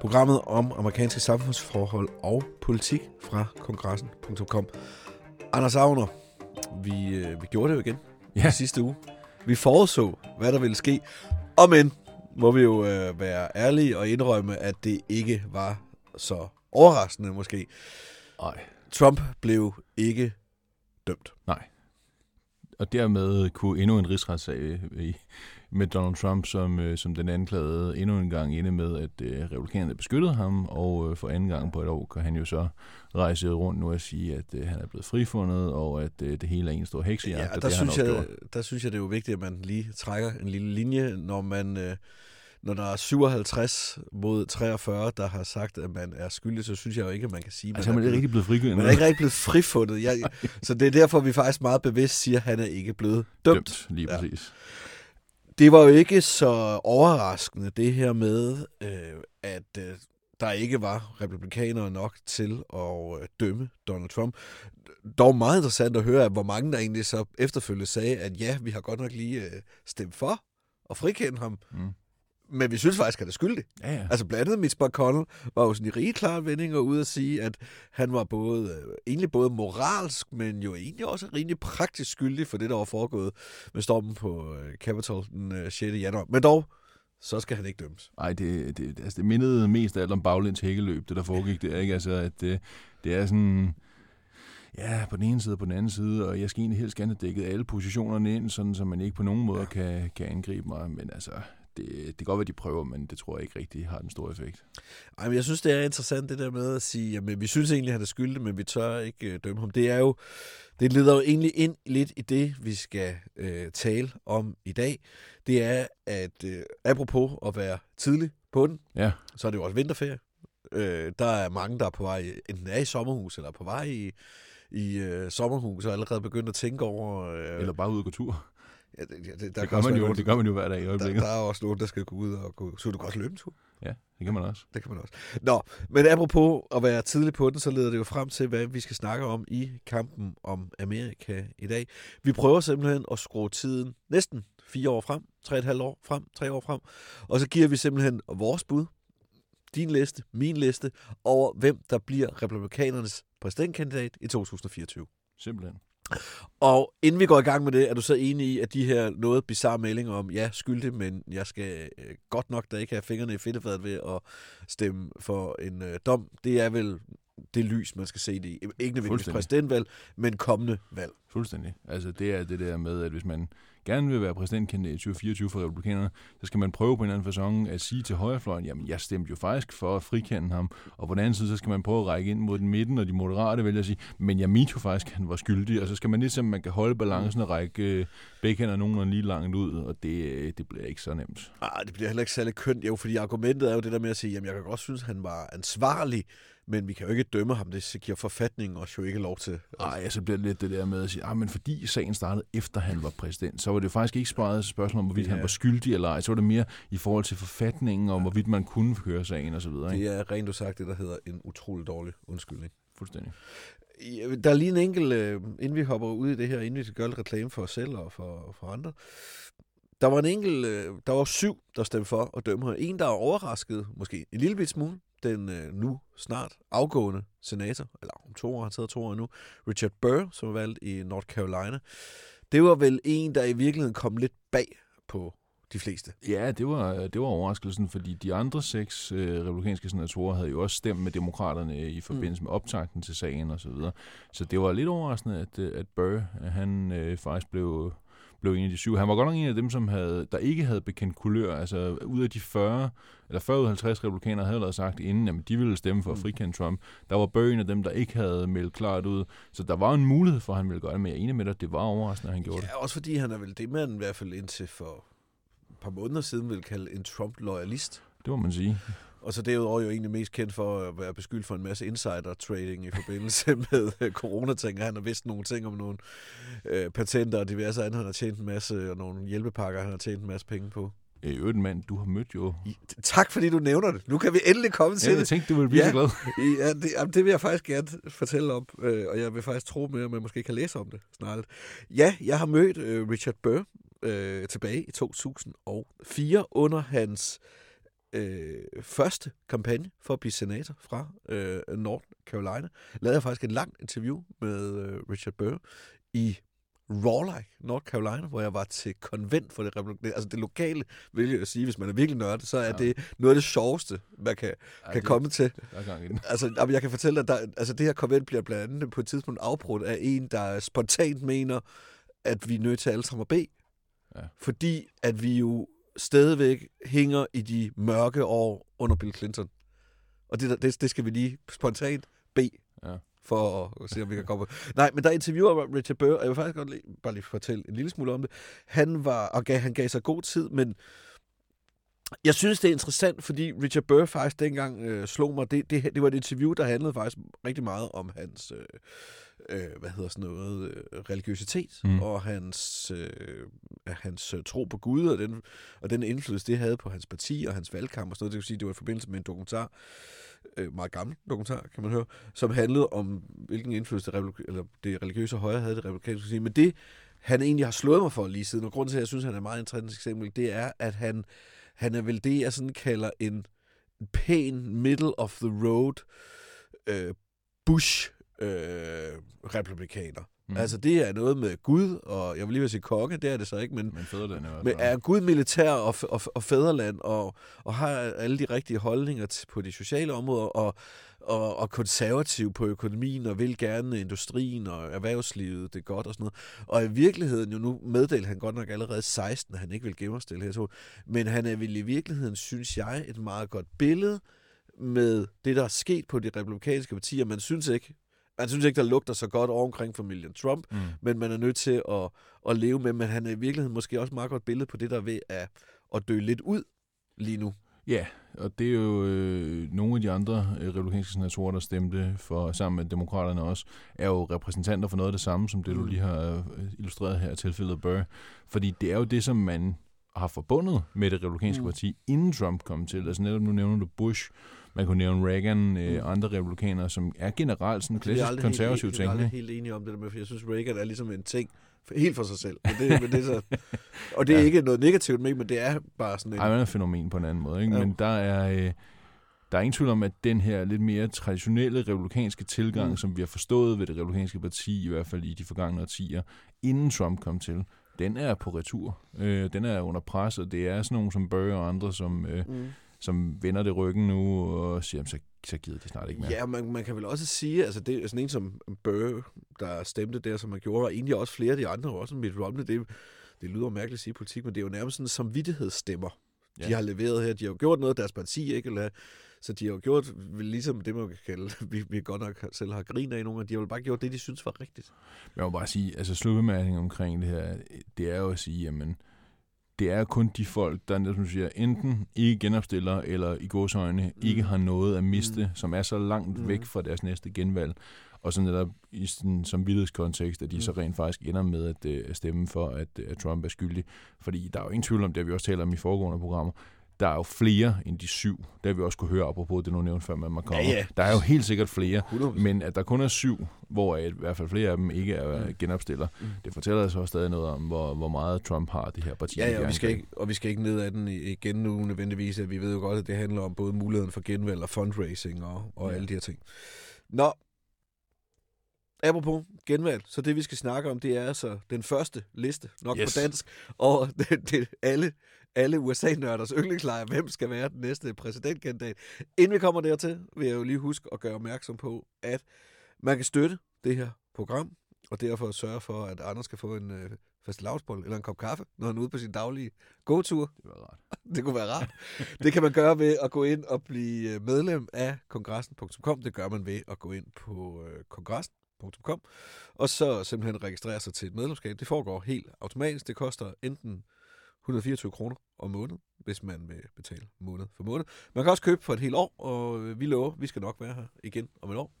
programmet om amerikanske samfundsforhold og politik fra kongressen.com. Anders Agner, vi, øh, vi gjorde det jo igen ja. sidste uge. Vi forudså, hvad der ville ske. Og men må vi jo øh, være ærlige og indrømme, at det ikke var så overraskende måske. Nej. Trump blev ikke dømt. Nej. Og dermed kunne endnu en rigsretssag i, med Donald Trump som, øh, som den anklagede endnu en gang inde med, at øh, republikanerne beskyttede ham, og øh, for anden gang på et år kan han jo så rejse rundt nu og sige, at øh, han er blevet frifundet, og at øh, det hele er en stor heksejagt. Ja, og der, det synes jeg, gjort. der synes jeg, det er jo vigtigt, at man lige trækker en lille linje, når man... Øh, når der er 57 mod 43, der har sagt, at man er skyldig, så synes jeg jo ikke, at man kan sige, at Altså, han er ikke rigtig blevet frigivet. man er ikke rigtig blevet frifundet. Jeg, så det er derfor, vi faktisk meget bevidst siger, at han er ikke blevet dømt. dømt. Lige Ja. Det var jo ikke så overraskende, det her med, øh, at øh, der ikke var republikanere nok til at øh, dømme Donald Trump. Dog meget interessant at høre, at hvor mange der egentlig så efterfølgende sagde, at ja, vi har godt nok lige øh, stemt for og frikende ham, Mm men vi synes faktisk, at han er skyldig. Ja, ja. Altså blandt andet Mitch McConnell var jo sådan i rige klare vendinger ude at sige, at han var både, øh, egentlig både moralsk, men jo egentlig også rimelig praktisk skyldig for det, der var foregået med stormen på øh, Capitol den øh, 6. januar. Men dog, så skal han ikke dømmes. Ej, det, det, altså det mindede mest af alt om baglæns hækkeløb, det der foregik der, ikke? Altså, at det, det er sådan, ja, på den ene side og på den anden side, og jeg skal egentlig helst gerne have dækket alle positionerne ind, sådan så man ikke på nogen måde kan, kan angribe mig, men altså, det, det kan godt være, de prøver, men det tror jeg ikke rigtig har den store effekt. Ej, men jeg synes, det er interessant det der med at sige, jamen vi synes egentlig, han er skyldig, men vi tør ikke øh, dømme ham. Det er jo, det leder jo egentlig ind lidt i det, vi skal øh, tale om i dag. Det er, at øh, apropos at være tidlig på den, Ja, så er det jo også vinterferie. Øh, der er mange, der er på vej, enten er i sommerhus, eller er på vej i, i øh, sommerhus, og allerede begyndt at tænke over... Øh, eller bare ud og gå tur. Ja, det, det, der Det gør, man jo, det gør man jo hver dag i der, øjeblikket. der er også nogen, der skal gå ud og gå... Så du kan også løbe en tur. Ja, det kan man også. Det kan man også. Nå, men apropos at være tidlig på den, så leder det jo frem til, hvad vi skal snakke om i kampen om Amerika i dag. Vi prøver simpelthen at skrue tiden næsten fire år frem, tre og et halvt år frem, tre år frem, og så giver vi simpelthen vores bud, din liste, min liste, over hvem der bliver republikanernes præsidentkandidat i 2024. Simpelthen. Og inden vi går i gang med det, er du så enig i, at de her noget bizarre meldinger om, ja, skyldig, men jeg skal øh, godt nok da ikke have fingrene i fedtefadet ved at stemme for en øh, dom, det er vel det lys, man skal se det i. Ikke nødvendigvis præsidentvalg, men kommende valg. Fuldstændig. Altså det er det der med, at hvis man gerne vil være præsidentkandidat i 2024 for republikanerne, så skal man prøve på en eller anden façon at sige til højrefløjen, jamen jeg stemte jo faktisk for at frikende ham, og på den anden side, så skal man prøve at række ind mod den midten, og de moderate vælger at sige, men jeg mente jo faktisk, at han var skyldig, og så skal man ligesom, man kan holde balancen og række øh, begge hænder nogenlunde lige langt ud, og det, øh, det bliver ikke så nemt. Ah, det bliver heller ikke særlig kønt, jo, fordi argumentet er jo det der med at sige, jamen jeg kan godt synes, at han var ansvarlig, men vi kan jo ikke dømme ham, det giver forfatningen os jo ikke lov til. Ej, så bliver det lidt det der med at sige, ah, men fordi sagen startede efter han var præsident, så var det faktisk ikke sparet et spørgsmål om, hvorvidt Ja. han var skyldig eller ej. Så var det mere i forhold til forfatningen, og hvorvidt man kunne køre sagen og så videre. Ikke? Det er rent sagt det, der hedder en utrolig dårlig undskyldning. Fuldstændig. Ja, Der er lige en enkelt, øh, inden vi hopper ud i det her, inden vi skal gøre lidt reklame for os selv og for, for andre. Der var en enkelt, øh, der var syv, der stemte for at dømme her. En, der er overrasket, måske en lille bit smule, den øh, nu snart afgående senator, eller om to år, han sidder to år nu, Richard Burr, som er valgt i North Carolina. Det var vel en, der i virkeligheden kom lidt bag på de fleste. Ja, det var, det var overraskelsen, fordi de andre seks øh, republikanske senatorer havde jo også stemt med demokraterne i forbindelse med optakten til sagen osv. Så, videre. så det var lidt overraskende, at, øh, at Burr, han øh, faktisk blev, blev en af de syv. Han var godt nok en af dem, som havde, der ikke havde bekendt kulør. Altså ud af de 40, eller 40 ud af 50 republikanere havde allerede sagt inden, at de ville stemme for at frikende Trump. Der var Burr en af dem, der ikke havde meldt klart ud. Så der var en mulighed for, at han ville gøre det, men jeg er enig med dig, det var overraskende, at han gjorde det. Ja, også fordi han er vel det, man i hvert fald indtil for et par måneder siden ville kalde en Trump-loyalist. Det må man sige. Og så derudover jo egentlig mest kendt for at være beskyldt for en masse insider-trading i forbindelse med øh, coronating. Han har vidst nogle ting om nogle øh, patenter og diverse andre. Han har tjent en masse, og nogle hjælpepakker, han har tjent en masse penge på. Øh, I øvrigt en mand, du har mødt jo. Tak fordi du nævner det. Nu kan vi endelig komme til Ja, jeg det. tænkte, du ville blive Ja. så glad. Ja, det, jamen, det vil jeg faktisk gerne fortælle om, øh, og jeg vil faktisk tro med, at man måske kan læse om det snart. Ja, jeg har mødt øh, Richard Burr øh, tilbage i 2004 under hans øh, første kampagne for at blive senator fra øh, North Carolina. Lavede jeg faktisk et langt interview med øh, Richard Burr i Raleigh, North Carolina, hvor jeg var til konvent for det. Altså det lokale, vil jeg sige, hvis man er virkelig nørdet, så er Ja. det noget af det sjoveste, man kan, Ja, kan det- komme til. Altså, jeg kan fortælle dig, at der, altså, det her konvent bliver blandt andet på et tidspunkt afbrudt af en, der spontant mener, at vi er nødt til alle sammen at bede. Ja. Fordi at vi jo stadigvæk hænger i de mørke år under Bill Clinton. Og det, det, det skal vi lige spontant bede Ja. for at, se, om vi kan komme. Nej, men der interviewer Richard Burr, og jeg vil faktisk godt lige, bare lige fortælle en lille smule om det. Han var, og gav, han gav sig god tid, men jeg synes, det er interessant, fordi Richard Burr faktisk dengang øh, slog mig. Det, det, det var et interview, der handlede faktisk rigtig meget om hans, øh, øh, hvad hedder sådan noget, øh, religiøsitet, Mm. og hans, øh, hans øh, tro på Gud, og den, og den indflydelse, det havde på hans parti og hans valgkamp og sådan noget. Det vil sige, det var i forbindelse med en dokumentar, øh, meget gammel dokumentar, kan man høre, som handlede om, hvilken indflydelse det, eller det religiøse højre havde det republikanske parti. Men det, han egentlig har slået mig for lige siden, og grunden til, at jeg synes, han er et meget interessant eksempel, det er, at han, han er vel det, jeg sådan kalder en pæn middle of the road øh, Bush øh, republikaner. Mm. Altså det er noget med Gud, og jeg vil lige vil sige konge, det er det så ikke, men, Men fædreland hvert men er Gud militær og, og, og fædreland, og, og har alle de rigtige holdninger til, på de sociale områder, og, og, og konservativ på økonomien, og vil gerne industrien og erhvervslivet det er godt og sådan noget. Og i virkeligheden, jo nu meddelte han godt nok allerede 16, at han ikke vil gennemstille her to, men han er vel i virkeligheden, synes jeg, et meget godt billede med det, der er sket på de republikanske partier. Man synes ikke, man synes ikke, der lugter så godt over omkring familien Trump, Mm. men man er nødt til at, at leve med, men han er i virkeligheden måske også et meget godt billede på det, der er ved at, at dø lidt ud lige nu. Ja, og det er jo øh, nogle af de andre øh, republikanske senatorer, der stemte for sammen med demokraterne også, er jo repræsentanter for noget af det samme, som det du Mm. lige har øh, illustreret her, tilfældet Burr. Fordi det er jo det, som man har forbundet med det republikanske Mm. parti, inden Trump kom til. Altså netop nu nævner du Bush, man kunne nævne Reagan, øh, Mm. andre republikanere, som er generelt sådan er klassisk konservativ helt, vi er aldrig tænkende. helt enige om det der med, for jeg synes, Reagan er ligesom en ting for- helt for sig selv. Men det, men det er så, og det er Ja. ja. ikke noget negativt med, men det er bare sådan en... Ej, man er et fænomen på en anden måde, ikke? Jo. Men der er, øh, der er ingen tvivl om, at den her lidt mere traditionelle republikanske tilgang, mm. Som vi har forstået ved det republikanske parti, i hvert fald i de forgangne årtier, inden Trump kom til, den er på retur. Øh, den er under pres, og det er sådan nogle som Burr og andre, som, øh, Mm. Som vender det ryggen nu og siger, "Jamen, så, så gider de snart ikke mere. Ja, man, man kan vel også sige, altså det er sådan en som Burr, der stemte der, som man gjorde, og egentlig også flere af de andre, også Mitt Romney, det, det lyder mærkeligt at sige i politik, men det er jo nærmest sådan en samvittighedsstemmer, de Ja. har leveret her. De har jo gjort noget af deres parti, ikke? Eller, så de har jo gjort ligesom det, man kan kalde, vi, vi godt nok selv har grin af nogle af, de har jo bare gjort det, de synes var rigtigt. Jeg må bare sige, altså slutbemærkningen omkring det her, det er jo at sige, jamen, det er kun de folk, der, som siger, enten ikke genopstiller, eller i godsøjne mm. ikke har noget at miste, mm. Som er så langt Mm. væk fra deres næste genvalg, og så netop i sådan, som kontekst, at de mm. så rent faktisk ender med at, øh, at stemme for, at, at Trump er skyldig. Fordi der er jo ingen tvivl om, det har vi også talt om i foregående programmer, der er jo flere end de syv. Det har vi også kunne høre, apropos det, du nævnte før med McConnell. Ja, ja. Der er jo helt sikkert flere, 100 men at der kun er syv, hvor i hvert fald flere af dem ikke er Mm. genopstiller, Mm. det fortæller altså også stadig noget om, hvor, hvor meget Trump har det her parti. Ja, ja, og vi, skal ikke, og vi skal ikke ned ad den igen nu nødvendigvis. At vi ved jo godt, at det handler om både muligheden for genvalg og fundraising og, og Ja. alle de her ting. Nå, apropos genvalg, så det vi skal snakke om, det er altså den første liste, nok yes. på dansk, og det, det, alle, alle USA-nørders yndlingslejr, hvem skal være den næste præsidentkandidat. Inden vi kommer dertil, vil jeg jo lige huske at gøre opmærksom på, at man kan støtte det her program, og derfor sørge for, at Anders skal få en øh, fastelavsbold eller en kop kaffe, når han er ude på sin daglige gåtur. Det var rart. Det kunne være rart. Det kan man gøre ved at gå ind og blive øh, medlem af kongressen.com. Det gør man ved at gå ind på øh, kongressen.com, og så simpelthen registrere sig til et medlemskab. Det foregår helt automatisk. Det koster enten 124 kroner om måneden, hvis man vil betale måned for måned. Man kan også købe for et helt år, og vi lover, vi skal nok være her igen om et år.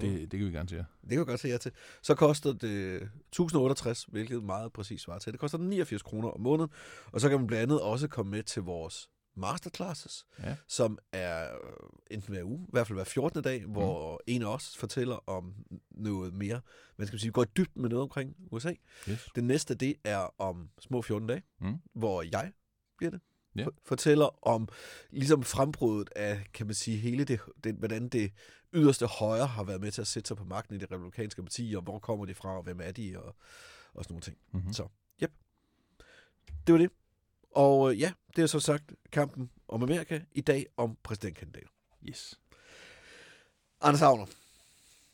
Det, det kan vi gerne sige. Det kan jeg godt se jer til. Så koster det 1068, hvilket meget præcis svarer til. Det koster 89 kroner om måneden, og så kan man blandt andet også komme med til vores masterclasses, Ja. som er øh, enten hver uge, i hvert fald hver 14. dag, hvor mm. en af os fortæller om noget mere, hvad skal man sige, går i dybden med noget omkring USA. Yes. Det næste, det er om små 14 dage, Mm. hvor jeg bliver det. For- Fortæller om ligesom frembruddet af, kan man sige, hele det, det, hvordan det yderste højre har været med til at sætte sig på magten i det republikanske parti, og hvor kommer de fra, og hvem er de, og, og sådan nogle ting. Mm-hmm. Så, yep. Det var det. Og øh, ja, det er så sagt kampen om Amerika i dag om præsidentkandidater. Yes. Anders Agner,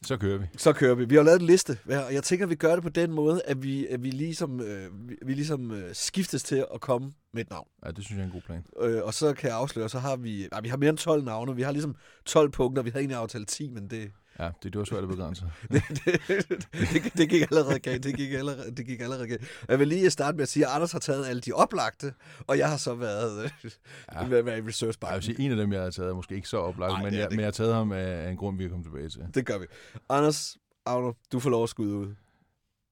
Så kører vi. så kører vi. Vi har lavet en liste, og jeg tænker, at vi gør det på den måde, at vi, at vi ligesom, øh, vi, vi ligesom øh, skiftes til at komme med et navn. Ja, det synes jeg er en god plan. Øh, og så kan jeg afsløre, så har vi, nej, vi har mere end 12 navne. Vi har ligesom 12 punkter. Vi havde egentlig aftalt 10, men det, Ja, det, det var svært at begrænse. det, det, det, det gik allerede galt. Det gik allerede, det gik allerede galt. Jeg vil lige starte med at sige, at Anders har taget alle de oplagte, og jeg har så været, øh, Ja. ja. været i research Jeg vil sige, en af dem, jeg har taget, er måske ikke så oplagt, Nej, men, jeg, det men jeg har taget ham af, af en grund, vi kan komme tilbage til. Det gør vi. Anders Agner, du får lov at skyde ud.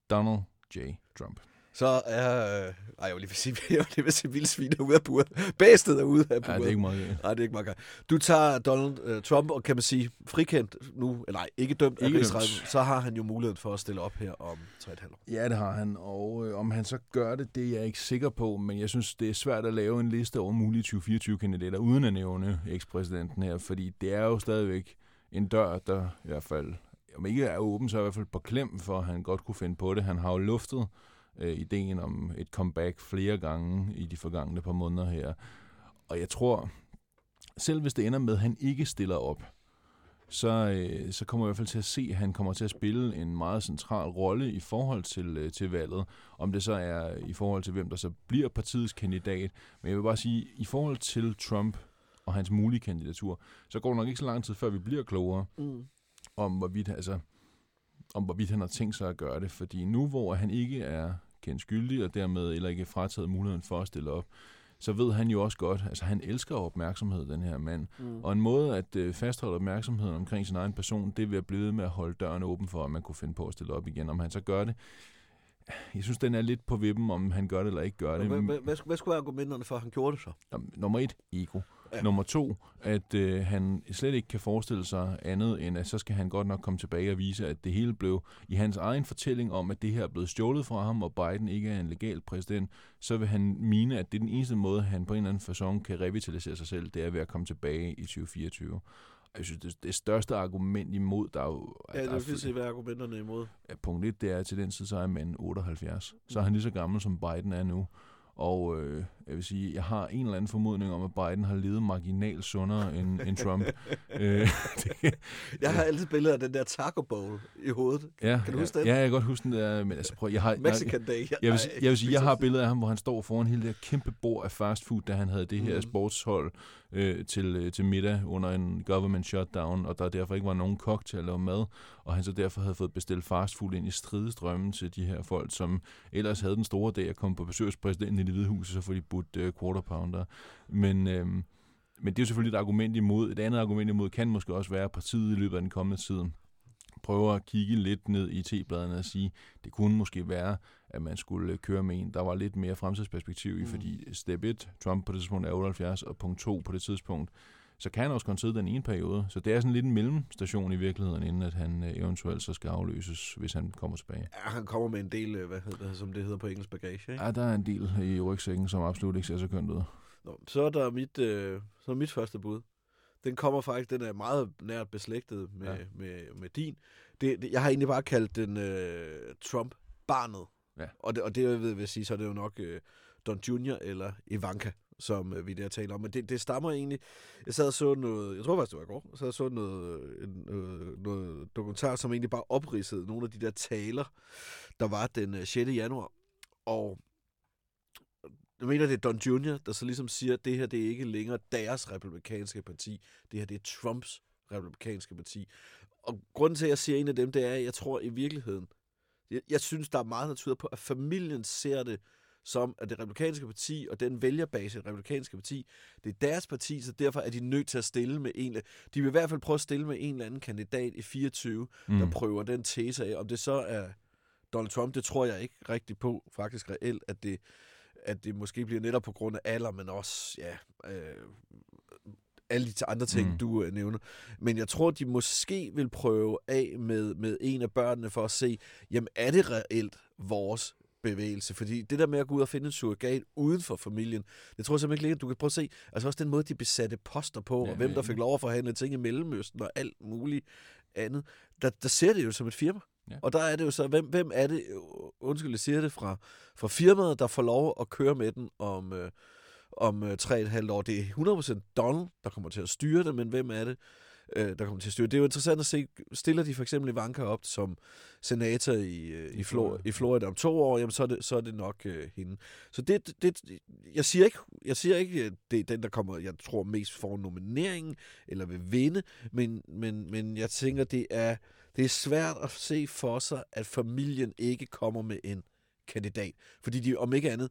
Donald J. Trump. Så er... Øh, ej, jeg vil lige sige, jeg vil lige sige vildsvin er ude af buret. Bæstet er ude af buret. det er ikke meget. Nej, det er ikke meget. Du tager Donald uh, Trump, og kan man sige, frikendt nu, eller nej, ikke dømt af Ikke dømt. rigsretten, så har han jo muligheden for at stille op her om 3,5 år. Ja, det har han, og øh, om han så gør det, det er jeg ikke sikker på, men jeg synes, det er svært at lave en liste over mulige 2024-kandidater, uden at nævne ekspræsidenten her, fordi det er jo stadigvæk en dør, der i hvert fald, om ikke er åben, så er i hvert fald på klem, for at han godt kunne finde på det. Han har jo luftet øh, ideen om et comeback flere gange i de forgangne par måneder her, og jeg tror, selv hvis det ender med, at han ikke stiller op, så, øh, så kommer jeg i hvert fald til at se, at han kommer til at spille en meget central rolle i forhold til, øh, til valget. Om det så er i forhold til, hvem der så bliver partiets kandidat. Men jeg vil bare sige, i forhold til Trump og hans mulige kandidatur, så går det nok ikke så lang tid, før vi bliver klogere Mm. om, hvorvidt, altså, om hvorvidt han har tænkt sig at gøre det. Fordi nu, hvor han ikke er kendt skyldig, og dermed eller ikke frataget muligheden for at stille op, så ved han jo også godt, altså han elsker opmærksomhed, den her mand. Mm. Og en måde at øh, fastholde opmærksomheden omkring sin egen person, det ved at blive med at holde døren åben for, at man kunne finde på at stille op igen. Om han så gør det, jeg synes, den er lidt på vippen, om han gør det eller ikke gør det. Hvad, hvad, hvad, skulle være argumenterne for, at han gjorde det så? Nummer et, ego. Ja. Nummer to, at øh, han slet ikke kan forestille sig andet, end at så skal han godt nok komme tilbage og vise, at det hele blev i hans egen fortælling om, at det her er blevet stjålet fra ham, og Biden ikke er en legal præsident, så vil han mene, at det er den eneste måde, han på en eller anden fasong kan revitalisere sig selv, det er ved at komme tilbage i 2024. Og Jeg synes, det, det største argument imod, der er jo... Ja, det er vil se, hvad er argumenterne imod. Ja, punkt 1, det er, at til den tid, så er manden 78. Så er han lige så gammel, som Biden er nu. Og øh, jeg vil sige, jeg har en eller anden formodning om, at Biden har levet marginalt sundere end, end Trump. øh, det, Jeg har altid billeder af den der taco bowl i hovedet. ja, Kan du huske ja, den? Ja, jeg kan godt huske den der, men altså prøv, jeg har... Jeg, Mexican Day. jeg, vil, sige- jeg vil sige, jeg har billeder af ham, hvor han står foran hele det kæmpe bord af fast food, da han havde det her Mhm. sportshold øh, til, øh, til middag under en government shutdown, og der derfor ikke var nogen at lave mad, og han så derfor havde fået bestilt fast food ind i stridestrømmen til de her folk, som ellers havde den store dag at komme på besøg hos præsidenten i det hvide hus, og så får de budt øh, quarter pounder. Men, øh, men det er jo selvfølgelig et argument imod. Et andet argument imod kan måske også være, at partiet i løbet af den kommende tid prøver at kigge lidt ned i T-bladene og sige, det kunne måske være, at man skulle øh, køre med en, der var lidt mere fremtidsperspektiv i, mm. fordi step 1, Trump på det tidspunkt er 78, og punkt 2 på det tidspunkt, så kan han også kun sidde den ene periode. Så det er sådan lidt en mellemstation i virkeligheden, inden at han øh, eventuelt så skal afløses, hvis han kommer tilbage. Ja, han kommer med en del, øh, hvad hedder det, som det hedder på engelsk bagage, ikke? Ja, der er en del i rygsækken, som absolut ikke ser så kønt ud. Nå, så er der mit, øh, så er mit første bud. Den kommer faktisk, den er meget nært beslægtet med, ja. Med, med din. Det, det, jeg har egentlig bare kaldt den øh, Trump-barnet. Ja. Og det, og det jeg ved, vil sige, så er det jo nok øh, Don Jr. eller Ivanka, som øh, vi der taler om. Men det, det stammer egentlig... Jeg sad og så noget... Jeg tror faktisk, det var i går. Jeg sad og så noget, øh, en, noget, noget dokumentar, som egentlig bare opridsede nogle af de der taler, der var den øh, 6. januar. Og jeg mener, det er Don Jr., der så ligesom siger, at det her det er ikke længere deres republikanske parti. Det her det er Trumps republikanske parti. Og grunden til, at jeg siger en af dem, det er, at jeg tror i virkeligheden, jeg, jeg synes, der er meget, der tyder på, at familien ser det som, at det republikanske parti og den vælgerbase, det republikanske parti, det er deres parti, så derfor er de nødt til at stille med en... De vil i hvert fald prøve at stille med en eller anden kandidat i 24, mm. der prøver den tese af. Om det så er Donald Trump, det tror jeg ikke rigtigt på, faktisk reelt, at det, at det måske bliver netop på grund af alder, men også ja, øh, alle de andre ting, mm. du øh, nævner. Men jeg tror, de måske vil prøve af med, med en af børnene for at se, jamen er det reelt vores bevægelse? Fordi det der med at gå ud og finde en surrogat uden for familien, det tror jeg simpelthen ikke, du kan prøve at se. Altså også den måde, de besatte poster på, ja, og hvem der fik lov at forhandle ting i Mellemøsten og alt muligt andet. Der, der ser det jo som et firma. Ja. Og der er det jo så, hvem, hvem er det, undskyld, jeg siger det, fra, fra firmaet, der får lov at køre med den om, øh, om øh, 3,5 år. Det er 100% Donald, der kommer til at styre det, men hvem er det, øh, der kommer til at styre det? Er jo interessant at se, stiller de for eksempel Ivanka op som senator i, øh, i, Flor, i Florida om to år, jamen så er det, så er det nok øh, hende. Så det, det, jeg siger ikke, jeg siger ikke, at det er den, der kommer, jeg tror mest får nomineringen, eller vil vinde, men, men, men jeg tænker, det er, det er svært at se for sig, at familien ikke kommer med en kandidat. Fordi de, om ikke andet,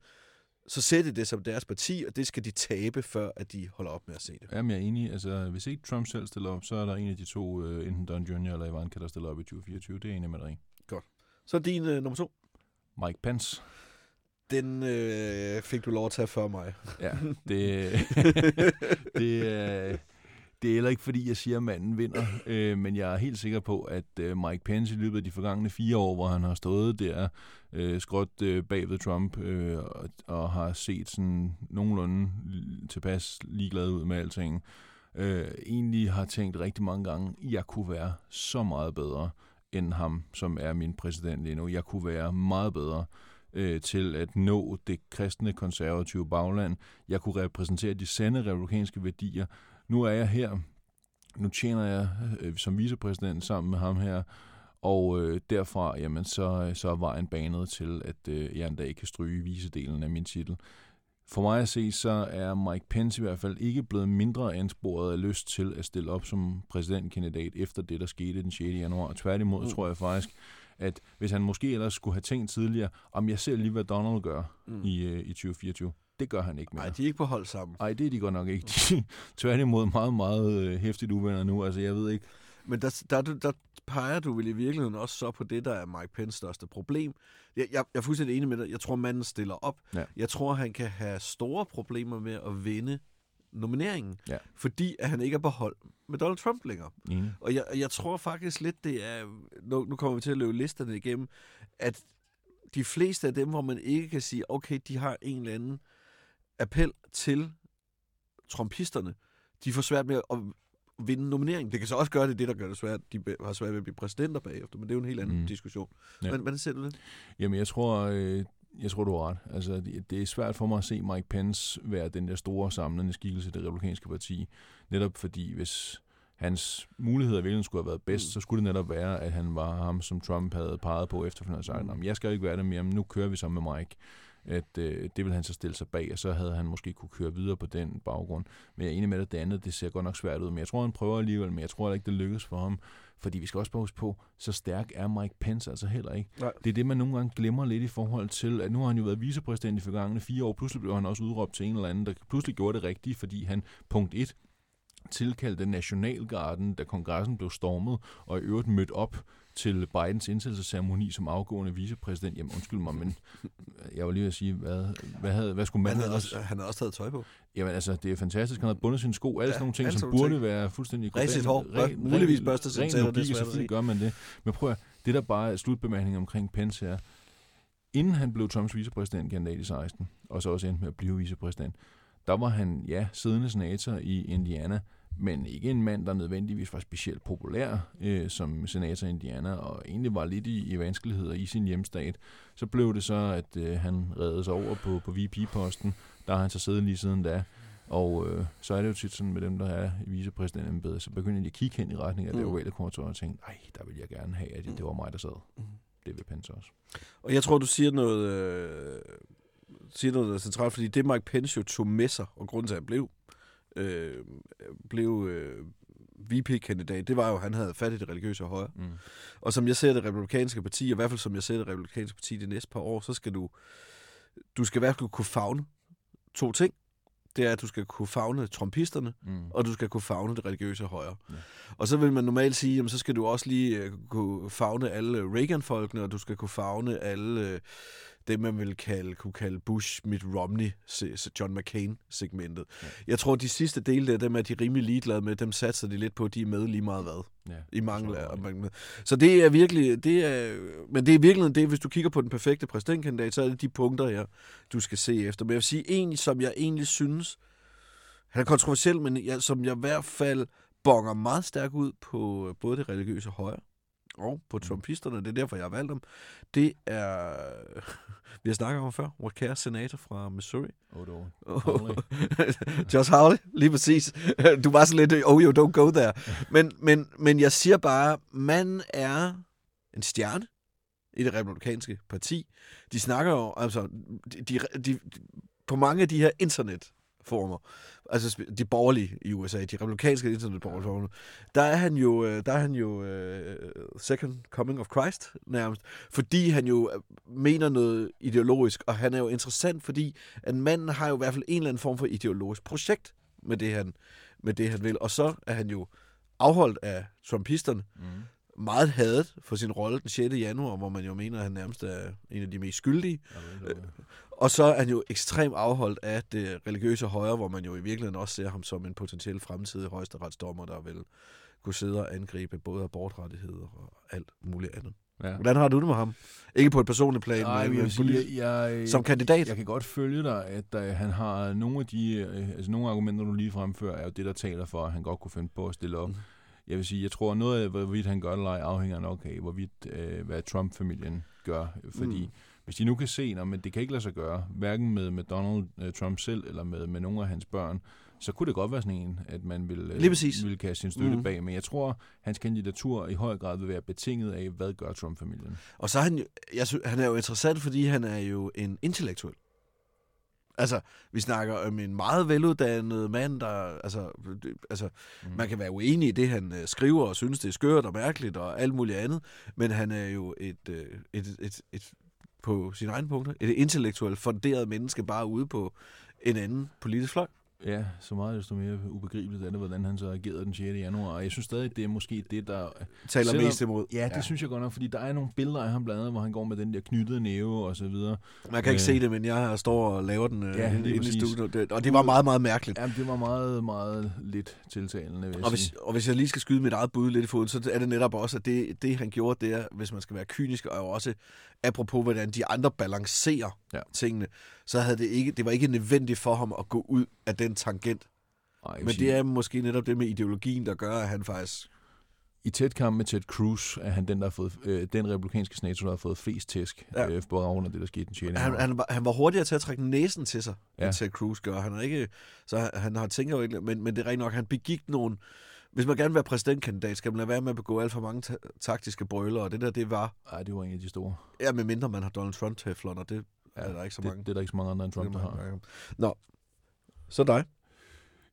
så de det som deres parti, og det skal de tabe, før at de holder op med at se det. Jamen, jeg er enig. Altså, hvis ikke Trump selv stiller op, så er der en af de to, uh, enten Don Jr. eller Ivanka, der stiller op i 2024. Det er enig med dig. Godt. Så din uh, nummer to? Mike Pence. Den øh, fik du lov at tage for mig. Ja, det, det, øh, det er heller ikke, fordi jeg siger, at manden vinder, øh, men jeg er helt sikker på, at øh, Mike Pence i løbet af de forgangne fire år, hvor han har stået der øh, skråt øh, bag ved Trump øh, og, og har set sådan nogenlunde tilpas ligeglad ud med alting, øh, egentlig har tænkt rigtig mange gange, at jeg kunne være så meget bedre end ham, som er min præsident lige nu. Jeg kunne være meget bedre øh, til at nå det kristne konservative bagland. Jeg kunne repræsentere de sande republikanske værdier, nu er jeg her, nu tjener jeg øh, som vicepræsident sammen med ham her, og øh, derfra, jamen, så, så er vejen banet til, at øh, jeg en dag kan stryge visedelen af min titel. For mig at se, så er Mike Pence i hvert fald ikke blevet mindre ansporet af lyst til at stille op som præsidentkandidat efter det, der skete den 6. januar. Tværtimod mm. tror jeg faktisk, at hvis han måske ellers skulle have tænkt tidligere, om jeg ser lige, hvad Donald gør mm. i, øh, i 2024, det gør han ikke mere. Nej, de er ikke på hold sammen. Nej, det er de godt nok ikke. De tværtimod meget, meget øh, hæftigt uvenner nu. Altså, jeg ved ikke. Men der, der, der peger du vel i virkeligheden også så på det, der er Mike Pence største problem. Jeg, jeg, jeg er fuldstændig enig med dig. Jeg tror, manden stiller op. Ja. Jeg tror, han kan have store problemer med at vinde nomineringen, ja. fordi at han ikke er på hold med Donald Trump længere. Mm. Og jeg, jeg tror faktisk lidt, det er, nu, nu kommer vi til at løbe listerne igennem, at de fleste af dem, hvor man ikke kan sige, okay, de har en eller anden appel til trumpisterne. De får svært med at vinde nomineringen. Det kan så også gøre det, det der gør det svært. De har svært ved at blive præsidenter bagefter, men det er jo en helt anden mm. diskussion. Ja. Men, hvordan ser du det? Jamen, jeg tror, øh, jeg tror, du har ret. Altså, det, det er svært for mig at se Mike Pence være den der store samlende skikkelse i det republikanske parti. Netop fordi, hvis hans muligheder virkelig skulle have været bedst, mm. så skulle det netop være, at han var ham, som Trump havde peget på efterfølgende og sagt, mm. jeg skal ikke være det mere, men nu kører vi sammen med Mike at øh, det vil han så stille sig bag, og så havde han måske kunne køre videre på den baggrund. Men jeg er enig med dig, det andet, det ser godt nok svært ud, men jeg tror, han prøver alligevel, men jeg tror ikke, det lykkes for ham, fordi vi skal også huske på, så stærk er Mike Pence altså heller ikke. Nej. Det er det, man nogle gange glemmer lidt i forhold til, at nu har han jo været vicepræsident i forgangene fire år, pludselig blev han også udråbt til en eller anden, der pludselig gjorde det rigtigt, fordi han, punkt 1, tilkaldte Nationalgarden, da kongressen blev stormet, og i øvrigt mødt op til Bidens indsættelsesceremoni som afgående vicepræsident. Jamen undskyld mig, men jeg var lige ved at sige, hvad, hvad, havde, hvad skulle man... Han havde, også, han havde også taget tøj på. Jamen altså, det er fantastisk. Han havde bundet sine sko, alle ja, sådan nogle ting, som burde ting. være fuldstændig... Ræs sit hår, ren, muligvis børste sig til, det selvfølgelig gør man det. Men prøv at, det der bare er slutbemærkning omkring Pence her, inden han blev Trumps vicepræsidentkandidat i 16, og så også endte med at blive vicepræsident, der var han, ja, siddende senator i Indiana, men ikke en mand, der nødvendigvis var specielt populær øh, som senator i Indiana, og egentlig var lidt i, i vanskeligheder i sin hjemstat. Så blev det så, at øh, han redde sig over på, på VP-posten. Der har han så siddet lige siden da. Og øh, så er det jo tit sådan med dem, der er vicepræsidentembedet, så begynder de at kigge hen i retning af det Mm. ovale kontor og tænke, nej, der vil jeg gerne have, at det var mig, der sad. Det vil Pence også. Og jeg tror, du siger noget, øh, siger noget der centralt, fordi det Mike Pence jo tog med sig, og grunden til, at han blev, øh, blev øh, VP-kandidat, det var jo, at han havde fat i det religiøse højre. Mm. Og som jeg ser det republikanske parti, og i hvert fald som jeg ser det republikanske parti de næste par år, så skal du, du skal i hvert fald kunne fagne to ting. Det er, at du skal kunne fagne trumpisterne, Mm. og du skal kunne fagne det religiøse højre. Ja. Og så vil man normalt sige, jamen, så skal du også lige øh, kunne fagne alle Reagan-folkene, og du skal kunne fagne alle øh, det, man vil kalde, kunne kalde Bush, Mitt Romney, John McCain-segmentet. Ja. Jeg tror, de sidste dele der, dem er de rimelig ligeglade med, dem satser de lidt på, de er med lige meget hvad Ja, i mangel så- af. Så det er virkelig, det er, men det er virkelig det, hvis du kigger på den perfekte præsidentkandidat, så er det de punkter her, du skal se efter. Men jeg vil sige, en, som jeg egentlig synes, han er kontroversiel, men jeg, som jeg i hvert fald bonger meget stærkt ud på øh, både det religiøse højre og på trumpisterne, det er derfor, jeg har valgt dem, det er, vi har snakket om før, vores kære senator fra Missouri, Otte år. Howley. Josh Howley, lige præcis. Du var så lidt, oh you don't go there. Men, men, men jeg siger bare, man er en stjerne i det republikanske parti. De snakker jo, altså, de, de, de, på mange af de her internetformer, altså de borgerlige i USA, de republikanske internetborgerlige, der er han jo, øh, der er han jo uh, second coming of Christ nærmest, fordi han jo øh, mener noget ideologisk, og han er jo interessant, fordi at manden har jo i hvert fald en eller anden form for ideologisk projekt med det, han, med det, han vil. Og så er han jo afholdt af trumpisterne, Mm. meget hadet for sin rolle den 6. januar, hvor man jo mener, at han nærmest er en af de mest skyldige. Ikke, hvad- Og så er han jo ekstremt afholdt af det religiøse højre, hvor man jo i virkeligheden også ser ham som en potentiel fremtidig højesteretsdommer, der vil kunne sidde og angribe både abortrettigheder og alt muligt andet. Ja. Hvordan har du det med ham? Ikke på et personligt plan, Nej, men, jeg sige, jeg, jeg, som kandidat. Jeg kan godt følge dig, at uh, han har nogle af de, øh, altså nogle argumenter, du lige fremfører, er jo det, der taler for, at han godt kunne finde på at stille op. Mhm. Jeg vil sige, jeg tror, noget af, hvorvidt han gør det eller afhænger nok af, hvorvidt, øh, hvad Trump-familien gør. Fordi Mm. Hvis de nu kan se, at det kan ikke lade sig gøre, hverken med, med Donald øh, Trump selv, eller med, med nogle af hans børn, så kunne det godt være sådan en, at man vil, Lige præcis. vil kaste sin støtte mm. bag. Men jeg tror, hans kandidatur i høj grad vil være betinget af, hvad gør Trump-familien. Og så er han jo, jeg synes, han er jo interessant, fordi han er jo en intellektuel. Altså, vi snakker om en meget veluddannet mand, der, altså, altså Mm. man kan være uenig i det, han øh, skriver, og synes, det er skørt og mærkeligt, og alt muligt andet, men han er jo et, øh, et, et, et, et på sine egne punkter, et intellektuelt funderet menneske, bare ude på en anden politisk fløj. Ja, så meget desto mere ubegribeligt er det, hvordan han så agerede den 6. januar. Og jeg synes stadig, det er måske det, der... Taler Selvom- mest imod. Ja, det ja. synes jeg godt nok, fordi der er nogle billeder af ham blandt andet, hvor han går med den der knyttede næve og så videre. Man kan ikke Øh. se det, men jeg står og laver den øh, Ja, ja, inde i studiet, og det var meget, meget mærkeligt. Jamen, det var meget, meget lidt tiltalende, vil Og hvis, og hvis jeg lige skal skyde mit eget bud lidt i foden, så er det netop også, at det, det han gjorde der, hvis man skal være kynisk, og jo også apropos, hvordan de andre balancerer Ja. tingene, så havde det ikke, det var ikke nødvendigt for ham at gå ud af den tangent. Ej, Men sige, det er måske netop det med ideologien, der gør, at han faktisk... I tæt kamp med Ted Cruz er han den, der har fået, øh, den republikanske senator, der har fået flest tæsk ja. Øh, det, der skete den 6. Han, han, var, han var hurtigere til at trække næsen til sig, Ja. end Ted Cruz gør. Han er ikke, så han, han har tænkt jo ikke, men, men det er rent nok, han begik nogle... Hvis man gerne vil være præsidentkandidat, skal man lade være med at begå alt for mange ta- taktiske brøler, og det der, det var... Ej, det var en af de store. Ja, med mindre man har Donald Trump teflon, og det Ja, er der ikke så mange. det er der ikke så mange andre end Trump, der er har. mange. Nå, så dig.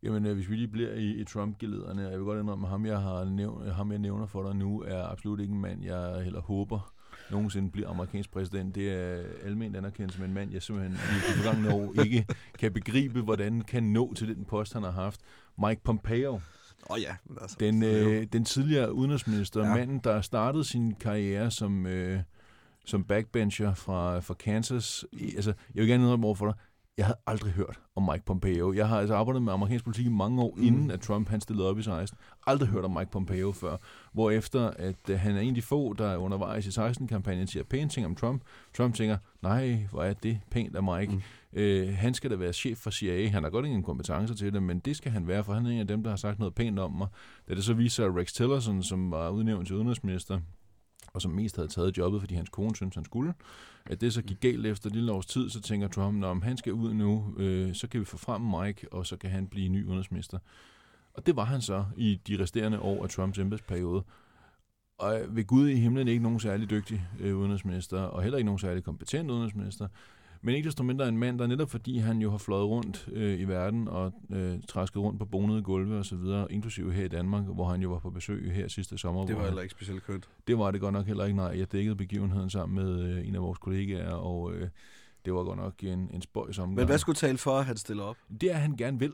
Jamen, øh, hvis vi lige bliver i, i Trump-gelederne, jeg vil godt indrømme, at ham jeg, har nævnt, ham, jeg nævner for dig nu, er absolut ikke en mand, jeg heller håber nogensinde bliver amerikansk præsident. Det er almindeligt anerkendt som en mand, jeg simpelthen i de forgangne år ikke kan begribe, hvordan kan nå til den post, han har haft. Mike Pompeo, oh, ja, altså. den, øh, den tidligere udenrigsminister, ja. Manden, der startede sin karriere som, øh, som backbencher fra, fra Kansas. I, altså, jeg vil gerne indrømme over for dig, jeg havde aldrig hørt om Mike Pompeo. Jeg har altså arbejdet med amerikansk politik i mange år, mm. inden at Trump han stillede op i 16. Aldrig hørt om Mike Pompeo før. Hvorefter at uh, han er en af de få, der undervejs i 16-kampagnen siger pæne ting om Trump. Trump tænker, nej, hvor er det pænt af Mike. Mm. Uh, han skal da være chef for CIA. Han har godt ingen kompetencer til det, men det skal han være, for han er en af dem, der har sagt noget pænt om mig. Da det så viser sig, at Rex Tillerson, som var udnævnt til udenrigsminister, og som mest havde taget jobbet, fordi hans kone syntes, han skulle. At det så gik galt efter et lille års tid, så tænker Trump, når han skal ud nu, øh, så kan vi få frem Mike, og så kan han blive ny udenrigsminister. Og det var han så i de resterende år af Trumps embedsperiode. Og øh, ved Gud i himlen ikke nogen særlig dygtig øh, udenrigsminister, og heller ikke nogen særlig kompetent udenrigsminister. Men ikke desto mindre en mand, der netop fordi han jo har fløjet rundt øh, i verden og øh, træsket rundt på bonede gulve og så videre, inklusive her i Danmark, hvor han jo var på besøg her sidste sommer. Det var heller ikke specielt kønt. Det var det godt nok heller ikke, nej. Jeg dækkede begivenheden sammen med øh, en af vores kollegaer, og øh, det var godt nok en, en spøjs omgang. Men hvad skulle tale for, at han stiller op? Det er, at han gerne vil.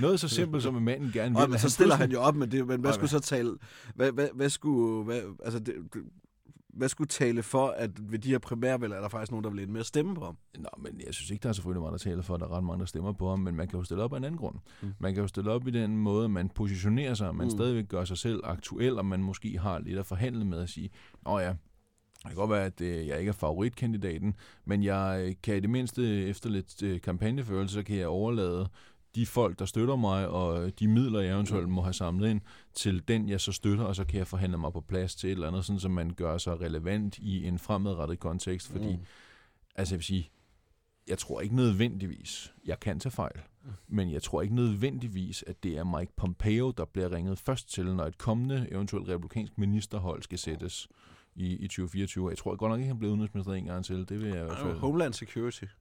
Noget så simpelt som, at manden gerne vil. Og, men så stiller han jo op med det, men hvad Ej, skulle så tale... Hvad, hvad, hvad skulle... Hvad, altså det- hvad skulle tale for, at ved de her primærvalg er der faktisk nogen, der vil ind med at stemme på ham? Nå, men jeg synes ikke, der er selvfølgelig meget, der taler for, at der er ret mange, der stemmer på ham, men man kan jo stille op af en anden grund. Mm. Man kan jo stille op i den måde, man positionerer sig, man mm. stadigvæk gør sig selv aktuel, og man måske har lidt at forhandle med at sige, åh ja, det kan godt være, at øh, jeg ikke er favoritkandidaten, men jeg øh, kan i det mindste efter lidt øh, kampagneførelse, så kan jeg overlade de folk, der støtter mig, og de midler, jeg eventuelt må have samlet ind, til den, jeg så støtter, og så kan jeg forhandle mig på plads til et eller andet, sådan, så man gør sig relevant i en fremadrettet kontekst, fordi, mm. altså jeg vil sige, jeg tror ikke nødvendigvis, jeg kan tage fejl, men jeg tror ikke nødvendigvis, at det er Mike Pompeo, der bliver ringet først til, når et kommende eventuelt republikansk ministerhold skal sættes i, i 2024. Jeg tror godt nok ikke, han bliver udenrigsminister en gang til. Det vil jeg i hvert fald. Homeland Security.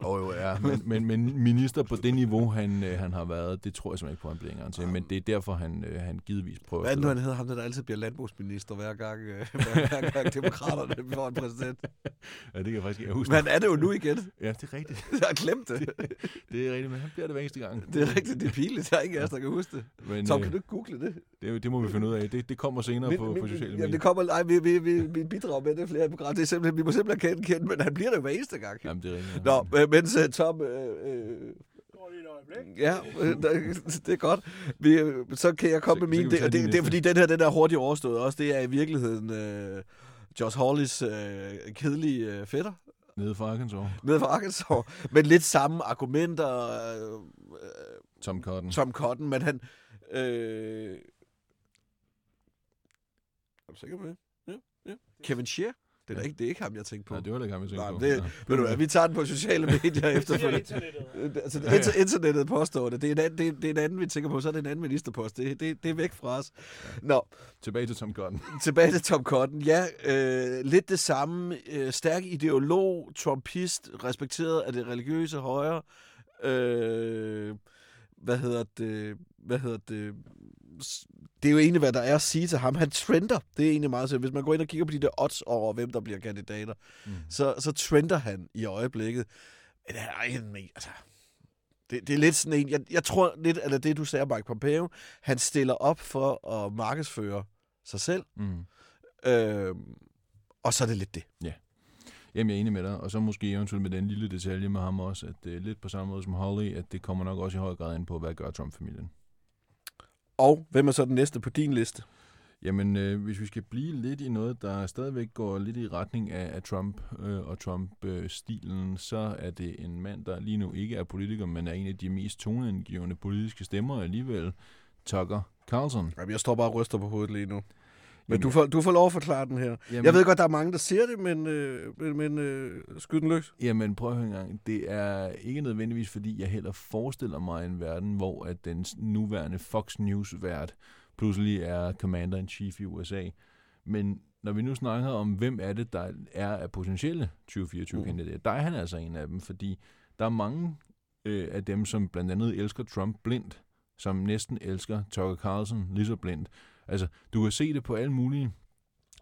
Oh, jo, ja. men, men, men minister på det niveau, han, øh, han har været, det tror jeg simpelthen ikke på, han bliver en gang til. Men det er derfor, han, øh, han givetvis prøver Hvad det nu, han hedder? Ham, der altid bliver landbrugsminister hver gang, øh, hver, gang demokraterne får en præsident. Ja, det kan jeg faktisk ikke huske. Men han er det jo nu igen. Ja, det er rigtigt. Jeg har glemt det. Det er rigtigt, men han bliver det hver eneste gang. Det er rigtigt, det er pinligt. Der er ikke af os, der kan huske det. Men, Tom, øh, kan du ikke google det? det, det må vi finde ud af. Det, det kommer senere på, på sociale jamen, medier. det kommer, nej, vi, vi, vi, vi bidrager med det flere program. Det er simpelthen, vi må simpelthen kende, kende, men han bliver det jo hver eneste gang. Jamen, det er rigtigt. Nå, øh, mens uh, Tom... Øh, øh, Ja, øh, det er godt. Vi, øh, så kan jeg komme Så- med min. Det, det, det, er fordi, den her den er hurtigt overstået også. Det er i virkeligheden øh, Josh Hawleys øh, kedelige øh, fætter Nede fra Arkansas. nede fra Arkansas. Men lidt samme argumenter. Øh, Tom Cotton. Tom Cotton, men han... Øh, er du sikker på det? Ja, ja. Kevin Shear? Det er, ikke, det er ikke ham, jeg tænkte på. Nej, det var ikke ham, jeg tænkte Nej, på. det, Ja. ved du hvad, vi tager den på sociale medier efterfølgende. Øh, Altså, Ja, ja. inter- internettet påstår det. Det er, en anden, det, er, det er en anden, vi tænker på. Så er det en anden ministerpost. Det, det, det er væk fra os. Nå, Tilbage til Tom Cotton. tilbage til Tom Cotton. Ja, øh, lidt det samme. Øh, stærk ideolog, trumpist, respekteret af det religiøse højre. Øh, hvad hedder det? Hvad hedder det? Det er jo egentlig, hvad der er at sige til ham. Han trender. Det er egentlig meget så. Hvis man går ind og kigger på de der odds over, hvem der bliver kandidater, mm. så, så trender han i øjeblikket. Men han er altså, det, det er lidt sådan en, jeg, jeg tror lidt, eller det du sagde, Mike Pompeo, han stiller op for at markedsføre sig selv, Mm. øh, og så er det lidt det. Jamen, jeg er enig med dig. Og så måske eventuelt med den lille detalje med ham også, at det er lidt på samme måde som Holly, at det kommer nok også i høj grad ind på, hvad gør Trump-familien. Og hvem er så den næste på din liste? Jamen, øh, hvis vi skal blive lidt i noget, der stadigvæk går lidt i retning af, af Trump øh, og Trump-stilen, så er det en mand, der lige nu ikke er politiker, men er en af de mest toneangivende politiske stemmer alligevel, Tucker Carlson. Jamen, jeg står bare og ryster på hovedet lige nu. Men du får, du får lov at forklare den her. Jamen, Jeg ved godt, der er mange, der siger det, men, øh, men, øh, skyd den løs. Jamen prøv at høre en gang. Det er ikke nødvendigvis, fordi jeg heller forestiller mig en verden, hvor at den nuværende Fox News-vært pludselig er Commander-in-Chief i USA. Men når vi nu snakker om, hvem er det, der er af potentielle 2024-kandidater, der er han altså en af dem, fordi der er mange øh, af dem, som blandt andet elsker Trump blindt, som næsten elsker Tucker Carlson lige så blindt. Altså, du kan se det på alle mulige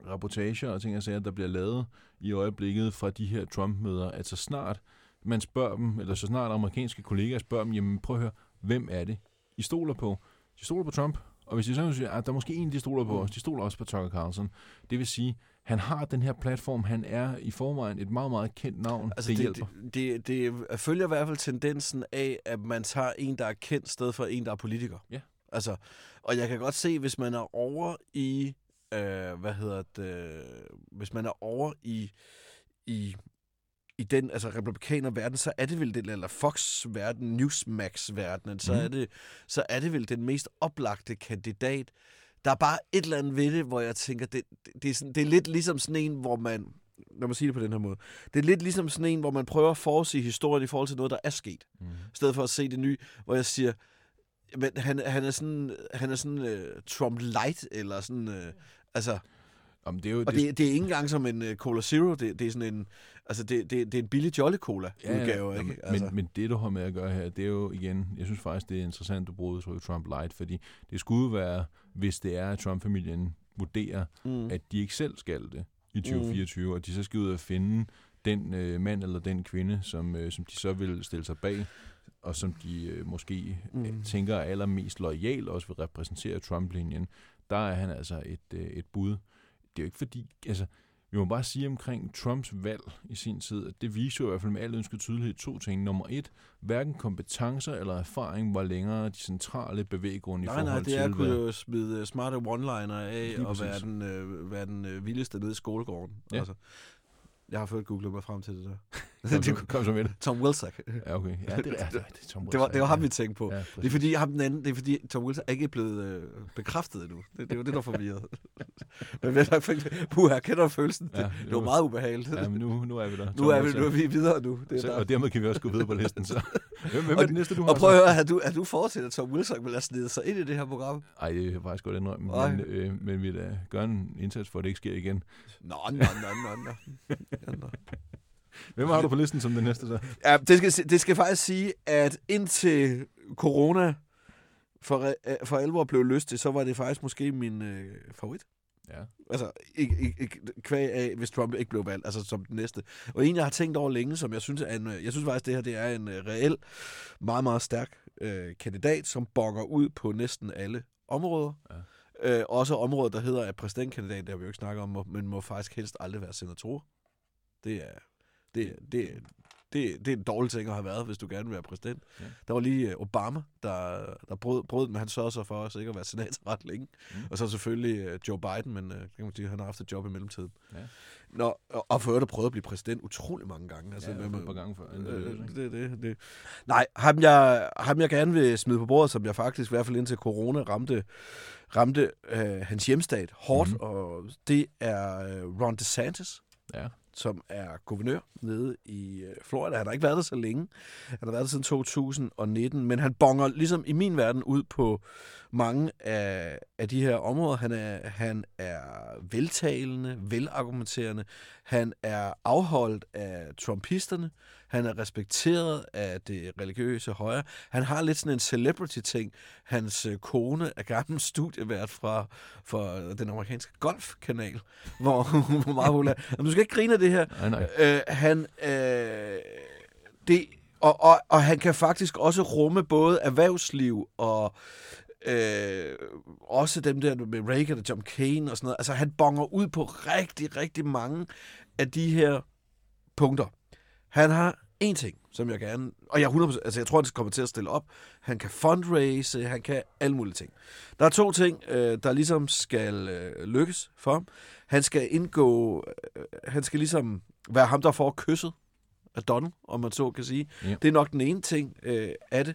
rapportager og ting og sager, der bliver lavet i øjeblikket fra de her Trump-møder, at så snart man spørger dem, eller så snart amerikanske kollegaer spørger dem, jamen prøv at høre, hvem er det, I stoler på? De stoler på Trump, Og hvis de så siger, at der er måske en, de stoler på os, de stoler også på Tucker Carlson, det vil sige, han har den her platform, han er i forvejen et meget, meget kendt navn, Altså, det, det, hjælper. det, det, det følger i hvert fald tendensen af, at man tager en, der er kendt, sted for en, der er politiker. Ja. Altså, og jeg kan godt se, hvis man er over i, øh, hvad hedder det, hvis man er over i, i, i den, altså republikanerverden, så er det vel den, eller Fox-verden, Newsmax-verdenen, så, Mhm. er det, så er det vel den mest oplagte kandidat. Der er bare et eller andet ved det, hvor jeg tænker, det, det, det, er, sådan, det er lidt ligesom sådan en, hvor man, lad mig sige det på den her måde, det er lidt ligesom sådan en, hvor man prøver at forudsige historien i forhold til noget, der er sket, Mm. i stedet for at se det nye, hvor jeg siger, men han, han er sådan, han er sådan uh, Trump light, eller sådan, uh, altså, Jamen, det er jo, og det, det er ikke engang som en uh, Cola Zero, det, det er sådan en, altså, det, det, det er en billig Jolly Cola udgave, ja, ikke? men, Altså, men, men det, du har med at gøre her, det er jo igen, jeg synes faktisk, det er interessant, du bruger udtrykket Trump Light, fordi det skulle være, hvis det er, at Trump-familien vurderer, mm, at de ikke selv skal det i 2024, mm. og de så skal ud og finde den øh, mand eller den kvinde, som, øh, som de så vil stille sig bag, og som de øh, måske Mm. mm. tænker er allermest lojal også vil repræsentere Trump-linjen, der er han altså et, øh, et bud. Det er jo ikke fordi, altså, vi må bare sige omkring Trumps valg i sin tid, at det viser jo i hvert fald med al ønsket tydelighed to ting. Nummer et, hverken kompetencer eller erfaring var længere de centrale bevæggrunde i nej, forhold nej, det er til, at kunne jo smide øh, smarte one-liner af, og være den, øh, være den øh, vildeste nede i skolegården. Ja. Altså, jeg har ført googlet mig frem til det der. Kom, så, kom med det. Tom Wilsack. Ja, okay. Ja, det, er, det, er, det er Tom Det var, det var ham, vi tænkte på. Ja, Det er fordi, ham den anden, det er fordi Tom Wilson er ikke blevet øh, bekræftet endnu. Det, det var det, der forvirrede. Men hvad der fik, puha, kender følelsen? Det, Ja, det var meget ubehageligt. Ja, men nu, nu er vi der. nu, er vi, nu er vi videre nu. Det er så, der. og dermed kan vi også gå videre på listen. Så. Hvem, hvem er Og- det næste, du har? Og prøv at høre, har du, har du at Tom Wilson vil have snedet sig ind i det her program? Ej, det er faktisk godt indrømme, Ej. men, øh, men vi da gør en indsats for, at det ikke sker igen. Nå, nå, nå, nå, nå. Hvem har du på listen som den næste så? Ja, det skal, det skal faktisk sige, at indtil corona for, re- for alvor blev lystig, så var det faktisk måske min øh, favorit. Ja. Altså, ikke, ikke, ikke kvæg af, hvis Trump ikke blev valgt, altså som den næste. Og en, jeg har tænkt over længe, som jeg synes er en, øh, jeg synes faktisk, det her det er en øh, reel, meget, meget stærk øh, kandidat, som bonger ud på næsten alle områder. Ja. Øh, også områder, der hedder, at præsidentkandidat, det har vi jo ikke snakket om, må- men må faktisk helst aldrig være senator. Det er, det, det, det, det er en dårlig ting at have været, hvis du gerne vil være præsident. Ja. Der var lige øh, Obama, der, der brød, brød men han sørgede sig for også ikke at være senator ret længe. Mm. Mm. Og så selvfølgelig øh, Joe Biden, men øh, kan man sige, han har haft et job i mellemtiden. Ja. Nå, og, og for øvrigt prøvet at blive præsident utrolig mange gange. Altså, ja, med- et par gange før. Øh, det, det, det. Nej, ham jeg, ham jeg gerne vil smide på bordet, som jeg faktisk i hvert fald indtil corona ramte, ramte øh, hans hjemstat hårdt, mm-hmm. og det er Ron DeSantis, Ja som er guvernør nede i øh, Florida. Han har ikke været der så længe. Han har været der siden 2019, men han bonger ligesom i min verden ud på mange af, af de her områder. Han er, han er veltalende, velargumenterende. Han er afholdt af trumpisterne. Han er respekteret af det religiøse højre. Han har lidt sådan en celebrity-ting. Hans øh, kone er gammel studievært fra, fra den amerikanske golfkanal, hvor hun var meget populær. Men Du skal ikke grine af det her. Nej, nej. Øh, han, øh, det, og, og, og han kan faktisk også rumme både erhvervsliv og øh, også dem der med Reagan og John Kane og sådan noget. Altså han bonger ud på rigtig, rigtig mange af de her punkter. Han har en ting, som jeg gerne... Og jeg, er 100%, altså jeg tror, det kommer til at stille op. Han kan fundraise, han kan alle mulige ting. Der er to ting, øh, der ligesom skal øh, lykkes for ham. Han skal indgå... Øh, han skal ligesom være ham, der får kysset af Donald, om man så kan sige. Ja. Det er nok den ene ting øh, af det.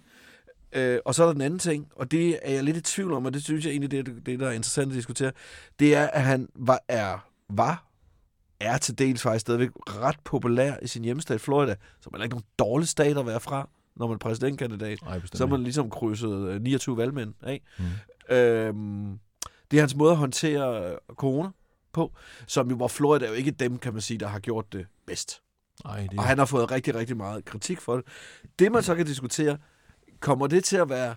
Øh, og så er der den anden ting, og det er jeg lidt i tvivl om, og det synes jeg egentlig, det er det, der er interessant at diskutere. Det er, at han var, er, var er til dels faktisk stadigvæk ret populær i sin hjemstat Florida, som er ikke nogen dårlig stat at være fra, når man er præsidentkandidat. Bestemt Så man ligesom krydset øh, 29 valgmænd af. Mm. Øhm, det er hans måde at håndtere øh, corona på, som jo, hvor Florida er jo ikke dem, kan man sige, der har gjort det bedst. Ej, det Og han har fået rigtig, rigtig meget kritik for det. Det, man så kan diskutere, kommer det til at være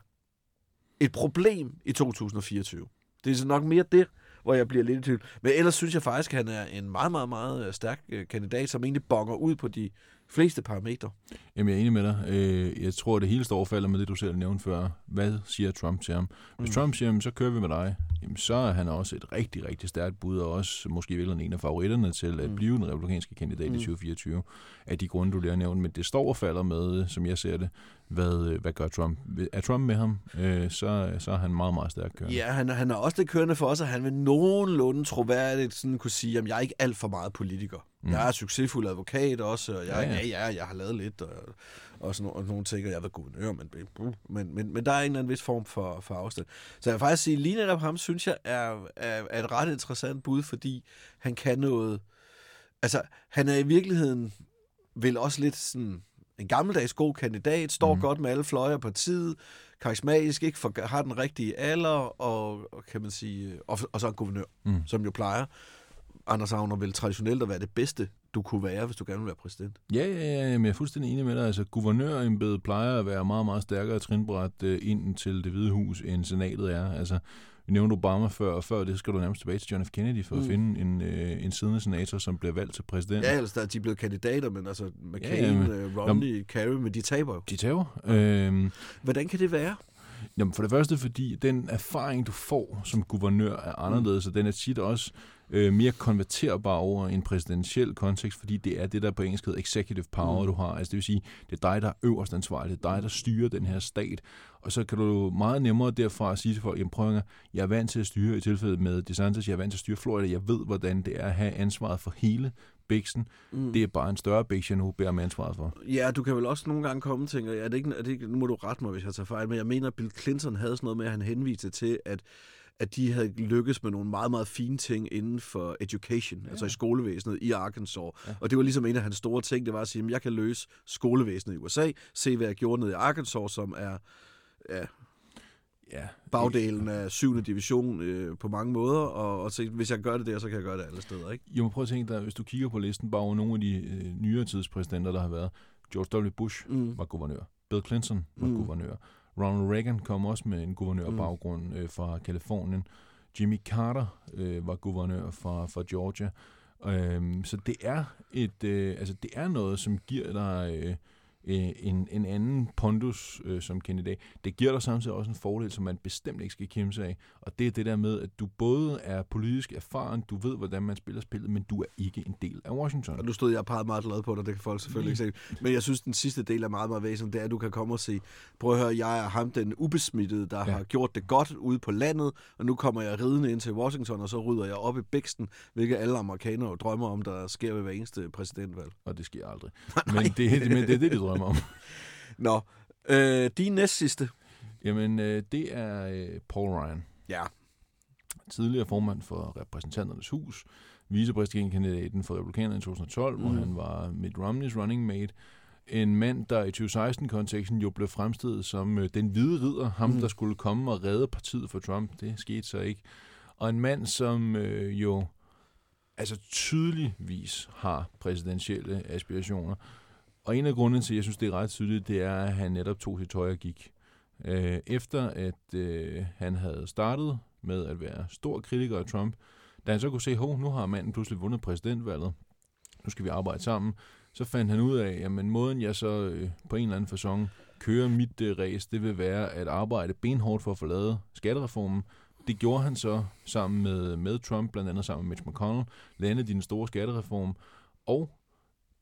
et problem i 2024? Det er så nok mere det, hvor jeg bliver lidt i tvivl. Men ellers synes jeg faktisk, at han er en meget, meget, meget øh, stærk øh, kandidat, som egentlig bonger ud på de fleste parametre. Jamen, jeg er enig med dig. Øh, Jeg tror, det hele står og falder med det, du selv nævnte før. Hvad siger Trump til ham? Hvis Mm. Trump siger, "Jamen, så kører vi med dig, jamen, så er han også et rigtig, rigtig stærkt bud, og også måske i en af favoritterne til at Mm. blive den republikanske kandidat Mm. i 2024, af de grunde, du lige har nævnt. Men det står og falder med, som jeg ser det, hvad, øh, hvad gør Trump? Er Trump med ham, øh, så, så er han meget, meget stærk kørende. Ja, han, han er også det kørende for os, at han vil nogenlunde troværdigt sådan kunne sige, at jeg er ikke alt for meget politiker. Mm. Jeg er succesfuld advokat også, og jeg, ja, Ja, ja. ja. ja, jeg har lavet lidt, og, og sådan nogle, og nogle ting, og jeg har været guvernør, men, men, men, men der er en eller anden vis form for, for afstand. Så jeg vil faktisk sige, lige netop ham, synes jeg, er, er, er et ret interessant bud, fordi han kan noget... Altså, han er i virkeligheden vel også lidt sådan en gammeldags god kandidat, står mm. Godt med alle fløje af partiet, karismatisk, ikke for, har den rigtige alder, og, og kan man sige, og, og så en guvernør, mm. Som jo plejer. Anders Agner vil traditionelt at være det bedste, du kunne være, hvis du gerne vil være præsident. Ja, ja, ja, jamen, jeg er fuldstændig enig med dig. Altså, guvernørembedet plejer at være meget, meget stærkere trinbræt øh, ind til det hvide hus, end senatet er. Altså, vi nævnte Obama før, og før det skal du nærmest tilbage til John F. Kennedy for mm. Mm. at finde en, øh, en siddende senator, som bliver valgt til præsident. Ja, ellers der er de blevet kandidater, men altså McCain, Ja, ja, men- men, Romney, Kerry, men de taber jo. De tager øhm, Hvordan kan det være? Jamen for det første, fordi den erfaring, du får som guvernør, er anderledes, og den er tit også øh, mere konverterbar over en præsidentiel kontekst, fordi det er det, der på engelsk hedder executive power, Mm. du har. Altså det vil sige, det er dig, der er øverst ansvarlig, det er dig, der styrer den her stat. Og så kan du meget nemmere derfra sige til folk, jamen prøv at jeg er vant til at styre i tilfældet med DeSantis, jeg er vant til at styre Florida, jeg ved, hvordan det er at have ansvaret for hele bæksen. Mm. Det er bare en større bæks, jeg nu bærer med ansvaret for. Ja, du kan vel også nogle gange komme og tænke, er det ikke, er det ikke, nu må du rette mig, hvis jeg tager fejl, men jeg mener, at Bill Clinton havde sådan noget med, at han henviste til, at at de havde lykkes med nogle meget, meget fine ting inden for education, ja. altså i skolevæsenet i Arkansas. Ja. Og det var ligesom en af hans store ting, det var at sige, at jeg kan løse skolevæsenet i USA, se hvad jeg gjorde nede i Arkansas, som er ja, Ja, bagdelen af 7. division øh, på mange måder, og, og så, hvis jeg gør det der, så kan jeg gøre det alle steder, ikke? Jeg må prøve at tænke dig, hvis du kigger på listen bare over nogle af de øh, nyere tidspræsidenter, der har været. George W. Bush Mm. var guvernør. Bill Clinton var Mm. mm. guvernør. Ronald Reagan kom også med en guvernørbaggrund øh, fra Kalifornien. Jimmy Carter øh, var guvernør fra, fra Georgia. Øhm, så det er et, øh, altså det er noget, som giver dig øh, øh, en, en anden pondus øh, som kandidat. Det giver dig samtidig også en fordel, som man bestemt ikke skal kæmpe sig af. Og det er det der med, at du både er politisk erfaren, du ved, hvordan man spiller spillet, men du er ikke en del af Washington. Og nu stod jeg og pegede meget glad på dig, det kan folk selvfølgelig ikke se. Men jeg synes, den sidste del er meget, meget væsentlig, det er, at du kan komme og sige, prøv at høre, jeg er ham den ubesmittede, der ja. Har gjort det godt ude på landet, og nu kommer jeg ridende ind til Washington, og så rydder jeg op i bæksten, hvilket alle amerikanere drømmer om, der sker ved hver eneste præsidentvalg. Og det sker aldrig. Men det, men det er det, de drømmer om. Nå, øh, din næst sidste. Jamen, øh, det er øh, Paul Ryan. Ja. Tidligere formand for repræsentanternes hus, vicepræsidentkandidaten for republikanerne i 2012, mm. hvor han var Mitt Romneys running mate. En mand, der i 2016-konteksten jo blev fremstillet som øh, den hvide ridder, ham Mm. der skulle komme og redde partiet for Trump. Det skete så ikke. Og en mand, som øh, jo altså tydeligvis har præsidentielle aspirationer. Og en af grundene til, at jeg synes, det er ret tydeligt, det er, at han netop tog sit tøj og gik. Øh, efter at øh, han havde startet med at være stor kritiker af Trump, da han så kunne se, at nu har manden pludselig vundet præsidentvalget, nu skal vi arbejde sammen, så fandt han ud af, at måden jeg så øh, på en eller anden fasong kører mit øh, race, det vil være at arbejde benhårdt for at få lavet skattereformen. Det gjorde han så sammen med, med Trump, blandt andet sammen med Mitch McConnell, landede den store skattereform, og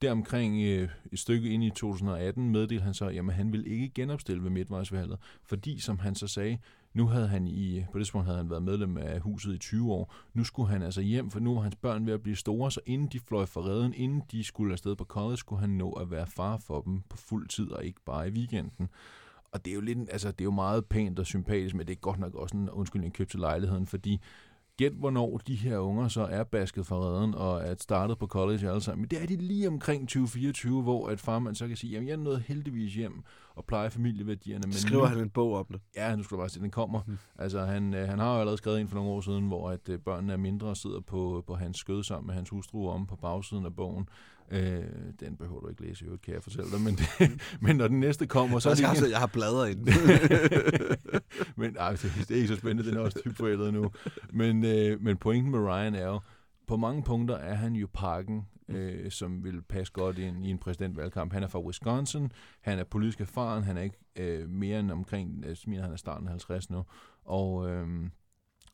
deromkring øh, et stykke ind i 2018 meddelte han så, at han ville ikke genopstille ved midtvejsvalget, fordi som han så sagde, nu havde han i, på det tidspunkt havde han været medlem af huset i 20 år, nu skulle han altså hjem, for nu var hans børn ved at blive store, så inden de fløj fra redden, inden de skulle afsted på college, skulle han nå at være far for dem på fuld tid, og ikke bare i weekenden. Og det er jo lidt, altså det er jo meget pænt og sympatisk, men det er godt nok også en undskyldning købt til lejligheden, fordi Gæt, hvornår de her unger så er basket fra redden og er startet på college alle sammen. Men det er de lige omkring 2024, hvor at farmand så kan sige, jamen jeg nåede heldigvis hjem og pleje familieværdierne. Men skriver nu, han en bog om det. Ja, nu skal du bare se, den kommer. Mm. Altså han, øh, han har jo allerede skrevet en for nogle år siden, hvor at øh, børnene er mindre og sidder på, på hans skød sammen med hans hustru om på bagsiden af bogen. Øh, den behøver du ikke læse øvrigt, kan jeg fortælle dig. Men, det, men når den næste kommer, så jeg, ikke... har, jeg har bladret i den. men ej, det, er ikke så spændende, den er også dybt forældet nu. Men, øh, men pointen med Ryan er jo, på mange punkter er han jo pakken øh, som vil passe godt ind i en præsidentvalgkamp. Han er fra Wisconsin, han er politisk erfaren, han er ikke øh, mere end omkring, jeg mener, han er starten af 50 nu, og, øh,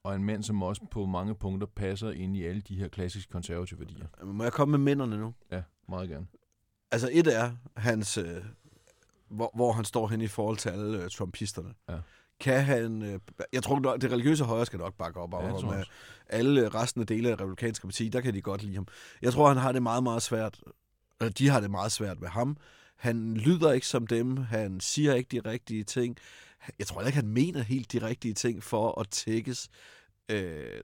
og en mand, som også på mange punkter passer ind i alle de her klassiske konservative værdier. Må jeg komme med minderne nu? Ja, meget gerne. Altså et er hans, øh, hvor, hvor han står hen i forhold til alle øh, trumpisterne. Ja. Kan han, øh, jeg tror, nok, det religiøse højre skal nok bakke op om ja, alle resten af dele af det republikanske parti, der kan de godt lide ham. Jeg tror, han har det meget, meget svært, eller de har det meget svært med ham. Han lyder ikke som dem, han siger ikke de rigtige ting. Jeg tror ikke, han mener helt de rigtige ting for at tækkes øh,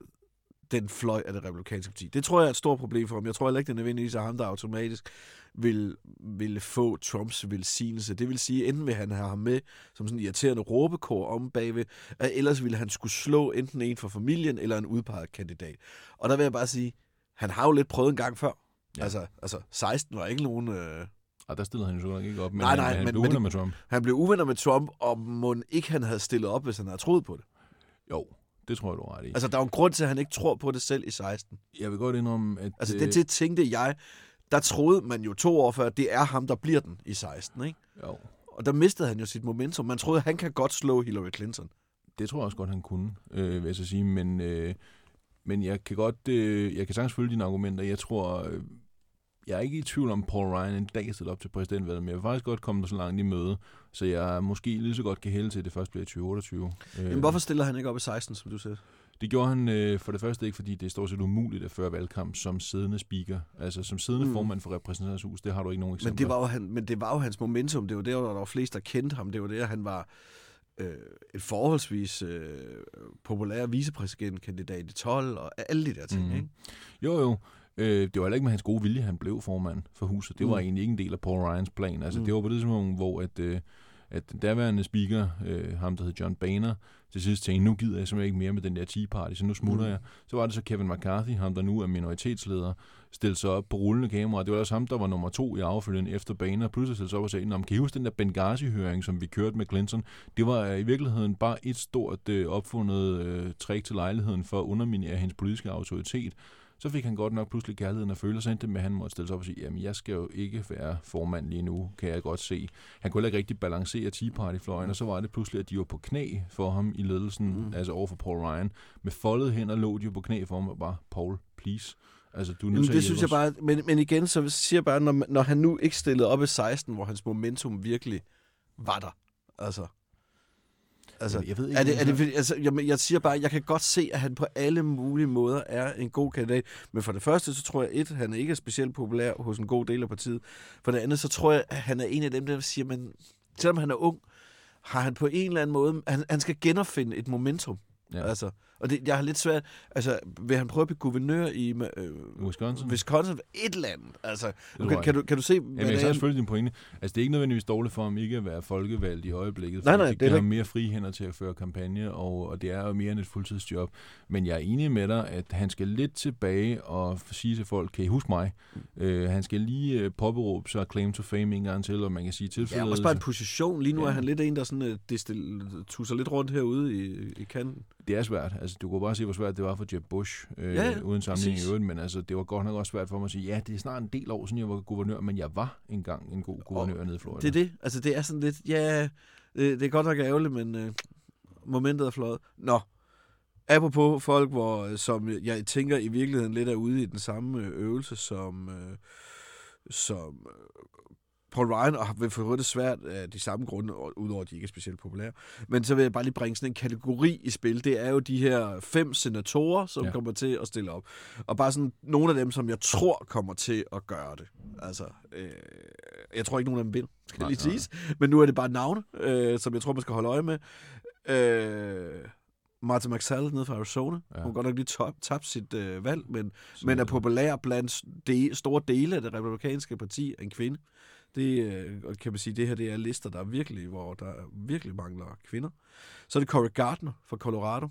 den fløj af det republikanske parti. Det tror jeg er et stort problem for ham. Jeg tror heller ikke, det er nødvendigvis er ham, der automatisk vil, vil få Trumps velsignelse. Det vil sige, enten vil han have ham med som sådan en irriterende råbekor om bagved, øh, ellers ville han skulle slå enten en fra familien eller en udpeget kandidat. Og der vil jeg bare sige, han har jo lidt prøvet en gang før. Ja. Altså, altså 16 var ikke nogen... Øh, Og der stillede han jo så ikke op, men Nej, han, nej, han men- blev uvenner med Trump. han blev uvenner med Trump, og må ikke han havde stillet op, hvis han havde troet på det. Jo, det tror jeg, du er ret i. Altså, der er jo en grund til, at han ikke tror på det selv i 16. Jeg vil godt indrømme, at... Altså, øh, det, det tænkte jeg, der troede man jo to år før, det er ham, der bliver den i 16, ikke? Jo, Og der mistede han jo sit momentum. Man troede, han kan godt slå Hillary Clinton. det tror jeg også godt, han kunne, øh, vil jeg så sige. Men, øh, men jeg kan godt... Øh, jeg kan sagtens følge dine argumenter. Jeg tror... Øh, jeg er ikke i tvivl om, Paul Ryan en dag stiller op til præsidentvalget, men jeg vil faktisk godt komme så langt i møde, så jeg måske lige så godt kan hælde til, at det først bliver i 2028. Øh, Men hvorfor stiller han ikke op i 16, som du siger? Det gjorde han øh, for det første ikke, fordi det er stort set umuligt at føre valgkamp som siddende speaker. Altså som siddende Mm. formand for repræsentanthus, det har du ikke nogen eksempler. Men det, var jo han, men det var jo hans momentum. Det var der, hvor der var flest, der kendte ham. Det var der, han var øh, et forholdsvis øh, populær vicepræsidentkandidat i 12, og alle de der ting, mm. Ikke? Jo, jo. Øh, det var heller ikke med hans gode vilje, han blev formand for huset. Det var Mm. egentlig ikke en del af Paul Ryans plan. Altså, Mm. Det var på det tidspunkt, hvor at, øh, at den daværende speaker, øh, ham der hed John Boehner, til sidst tænkte, nu gider jeg simpelthen ikke mere med den der Tea Party, så nu smutter Mm. jeg. Så var det så Kevin McCarthy, ham der nu er minoritetsleder, stillede sig op på rullende kamera. Det var også ham, der var nummer to i affølgen efter Boehner. Pludselig stillede sig op og sagde, "Nå, men kan I huske den der Benghazi-høring, som vi kørte med Clinton? Det var øh, i virkeligheden bare et stort øh, opfundet øh, trick til lejligheden for at underminere hendes politiske autoritet. Så fik han godt nok pludselig kærligheden at føle, endte det med, at han måtte stille sig op og sige, jamen jeg skal jo ikke være formand lige nu, kan jeg godt se. Han kunne ikke rigtig balancere Tea Party-fløjen, og så var det pludselig, at de var på knæ for ham i ledelsen, Mm. altså over for Paul Ryan. Med foldede hænder lå de jo på knæ for ham og bare, Paul, please. Altså, du er nødt Jamen, det synes jeg bare, men, men igen, så siger jeg bare, når, når han nu ikke stillede op i 16, hvor hans momentum virkelig var der. Altså, altså Jeg ved ikke, er det, er det, altså, jeg, jeg siger bare, jeg kan godt se, at han på alle mulige måder er en god kandidat. Men for det første, så tror jeg, et, han ikke er specielt populær hos en god del af partiet. For det andet, så tror jeg, at han er en af dem, der siger, men selvom han er ung, har han på en eller anden måde, han, han skal genopfinde et momentum. Ja. Altså, og det, jeg har lidt svært, altså, vil han prøve at blive guvernør i øh, Wisconsin? Wisconsin, et eller andet. Altså, tror kan, kan, du, kan du se, Jamen, hvad jeg er? også følge din pointe. Altså, det er ikke nødvendigvis dårligt for ham ikke at være folkevalgt i øjeblikket. Nej, nej, det det er mere fri hænder til at føre kampagne, og, og det er jo mere end et fuldtidsjob. Men jeg er enig med dig, at han skal lidt tilbage og sige til folk, kan I huske mig? Øh, han skal lige øh, påberåbe sig claim to fame en gang til, og man kan sige Ja, tilfældet. også bare en position. Lige nu ja. er Ja. han lidt en, der sådan, distil, tusser lidt rundt herude i, i kanten. det er svært. Altså, du kunne bare se, hvor svært det var for Jeb Bush, øh, Ja, uden sammenligning i øvrigt. Men altså, det var godt nok også svært for mig at sige, ja, det er snart en del år siden, jeg var guvernør, men jeg var engang en god guvernør nede i Florida. Det er det. Altså, det er sådan lidt, ja, det, det er godt nok ærgerligt, men uh, momentet er flot. Nå, apropos folk, hvor, øh, som jeg tænker i virkeligheden lidt er ude i den samme øh, øvelse, som, øh, som øh, Paul Ryan, og vil få det svært af de samme grunde, udover at de ikke er specielt populære. Men så vil jeg bare lige bringe sådan en kategori i spil. Det er jo de her fem senatorer, som ja. Kommer til at stille op. Og bare sådan nogle af dem, som jeg tror kommer til at gøre det. Altså, øh, jeg tror ikke, nogen af dem vil, skal Nej, lige siges. Men nu er det bare navne, øh, som jeg tror, man skal holde øje med. Øh, Martha McSally nede fra Arizona. Ja. Hun har godt nok lige tabt sit øh, valg, men, Så- men er populær blandt de, store dele af det republikanske parti. En kvinde. Øh, og kan man sige, det her det er lister, der er virkelig, hvor der virkelig mangler kvinder. Så er det Cory Gardner fra Colorado.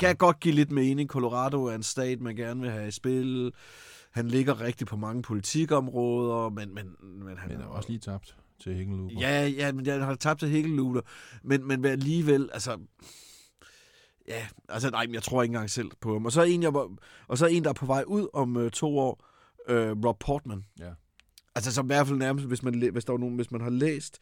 Kan jeg godt give lidt mening. Colorado er en stat, man gerne vil have i spil. Han ligger rigtig på mange politikområder, men, men, men han Men er også lige tabt til Hickenlooper. Ja, ja, men jeg har tabt til Hickenlooper. Men, men alligevel, altså... Ja, altså nej, men jeg tror ikke engang selv på ham. Og så er en, jeg, og så er en der er på vej ud om øh, to år. øh, Rob Portman. Ja. Altså som i hvert fald nærmest, hvis man, hvis der var nogen, hvis man har læst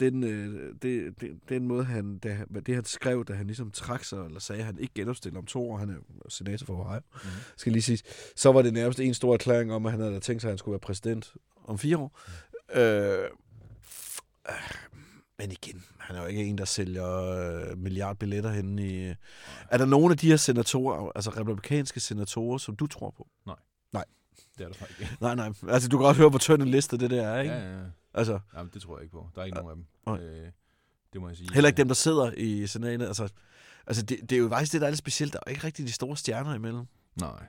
den, øh, det, det, den måde, han, da, han- det han skrev, da han ligesom trak sig, eller sagde, at han ikke genopstiller om to år, han er senator for Ohio, mm. skal lige sige, så var det nærmest en stor erklæring om, at han havde tænkt sig, at han skulle være præsident om fire år. Mm. Øh, øh, men igen, han er jo ikke en, der sælger øh, milliardbilletter henne i... Er der nogen af de her senatorer, altså republikanske senatorer, som du tror på? Det er der faktisk ikke. Nej, nej. Altså, du kan godt høre, hvor tynd en liste det der er, ikke? Ja, ja, ja. Altså, Jamen, det tror jeg ikke på. Der er ikke nogen af dem. Øh, det må jeg sige. heller ikke dem, der sidder i senatet. Altså, altså det, det er jo faktisk det, der er lidt specielt. Der er ikke rigtig de store stjerner imellem. Nej.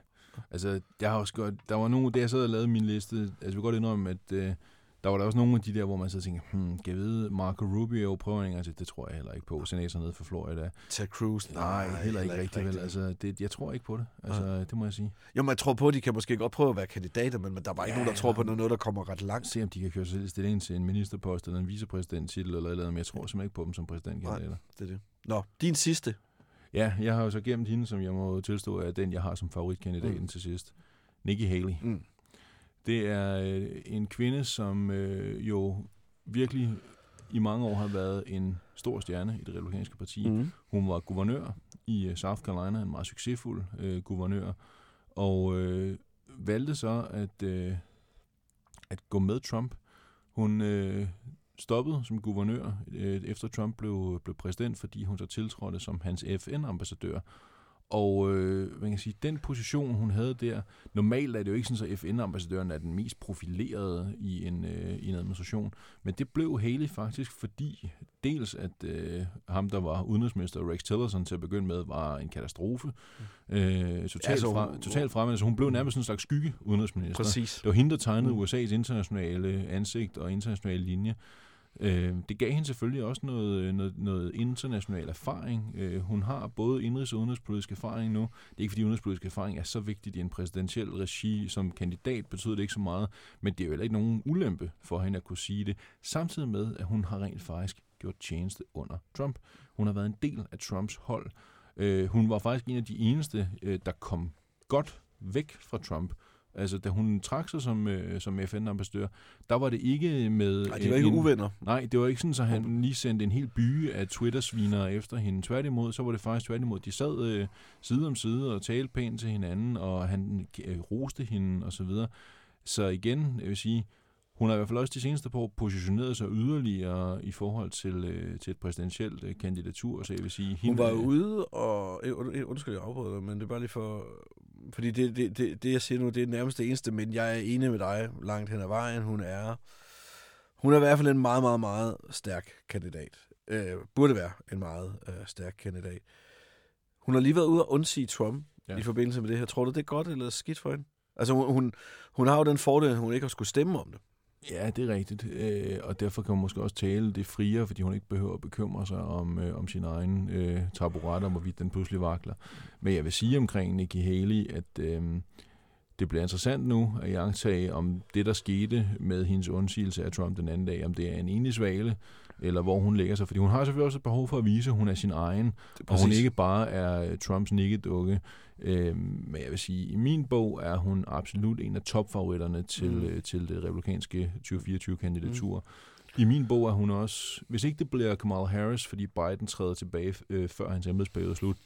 Altså, jeg har også godt... Der var nogle, da jeg sad og lavede min liste... Altså, jeg vil godt indrømme, at øh, der var der også nogle af de der, hvor man og tænker, hmm, kan jeg vide, Marco Rubio prøver en gang til? Det tror jeg heller ikke på. Senator nede for Florida. Ted Cruz? Nej, heller, heller ikke rigtigt, vel. Altså, det, jeg tror ikke på det. Altså, det må jeg sige. Jo, man tror på, at de kan måske godt prøve at være kandidater, men der er bare ikke Ja, nogen, der tror på ja. noget, der kommer ret langt. Se, om de kan køre sig selv stilling til en ministerpost eller en vicepræsidenttitel eller eller andet, men jeg tror simpelthen ikke på dem som præsidentkandidater. Det er det. Nå, din sidste. Ja, jeg har jo så gemt hende, som jeg må tilstå, er den, jeg har som favoritkandidaten mm. til sidst. Nikki Haley. Mm. Det er øh, en kvinde, som øh, jo virkelig i mange år har været en stor stjerne i det republikanske parti. Mm. Hun var guvernør i øh, South Carolina, en meget succesfuld øh, guvernør, og øh, valgte så at, øh, at gå med Trump. Hun øh, stoppede som guvernør, øh, efter Trump blev, blev præsident, fordi hun så tiltrådte som hans FN-ambassadør. Og øh, man kan sige, den position, hun havde der, normalt er det jo ikke sådan, at FN-ambassadøren er den mest profilerede i en, øh, i en administration, men det blev Haley faktisk, fordi dels at øh, ham, der var udenrigsminister, Rex Tillerson til at begynde med, var en katastrofe. Øh, totalt, Altså, fra, totalt fremme, altså hun blev nærmest sådan en slags skygge udenrigsminister. Præcis. Det var hende, der tegnede Mm. USA's internationale ansigt og internationale linje. Øh, det gav hende selvfølgelig også noget, øh, noget, noget international erfaring. Øh, hun har både indrigs- og udenrigspolitisk erfaring nu. Det er ikke, fordi udenrigspolitisk erfaring er så vigtigt i en præsidentiel regi. Som kandidat betyder det ikke så meget, men det er jo heller ikke nogen ulempe for hende at kunne sige det. Samtidig med, at hun har rent faktisk gjort tjeneste under Trump. Hun har været en del af Trumps hold. Øh, hun var faktisk en af de eneste, øh, der kom godt væk fra Trump. Altså, da hun trak sig som, øh, som FN-ambassadør, der var det ikke med... Nej, de var ikke en, uvenner. Nej, det var ikke sådan, at han lige sendte en hel by af Twitter-svinere efter hende. Tværtimod, så var det faktisk tværtimod. De sad øh, side om side og talte pænt til hinanden, og han øh, roste hende og så videre. Så igen, jeg vil sige, hun har i hvert fald også de seneste par år positioneret sig yderligere i forhold til, øh, til et præsidentielt øh, kandidatur, så jeg vil sige... Hun hende, var øh, ude og... und- Undskyld, jeg afbryder men det er bare lige for... Fordi det, det, det, det, jeg siger nu, det er nærmest det eneste, men jeg er enig med dig langt hen ad vejen. Hun er... Hun er i hvert fald en meget, meget, meget stærk kandidat. Øh, burde være en meget øh, stærk kandidat. Hun har lige været ude og undsige Trump ja. I forbindelse med det her. Tror du, det er godt eller skidt for hende? Altså, hun, hun, hun har jo den fordel, at hun ikke har skulle stemme om det. Ja, det er rigtigt. Øh, og derfor kan hun måske også tale det friere, fordi hun ikke behøver at bekymre sig om, øh, om sin egen øh, taburet, og hvorvidt den pludselig vakler. Men jeg vil sige omkring Nikki Haley, at øh, det bliver interessant nu at antage, om det, der skete med hendes undsigelse af Trump den anden dag, om det er en enig svale, eller hvor hun lægger sig. Fordi hun har selvfølgelig også et behov for at vise, at hun er sin egen, og hun ikke bare er øh, Trumps nikkedukke. Øhm, men jeg vil sige, i min bog er hun absolut en af topfavoritterne til, Mm. mm. øh, til det republikanske 2024-kandidatur. Mm. I min bog er hun også, hvis ikke det bliver Kamala Harris, fordi Biden træder tilbage øh, før hans embedsperiode er slut,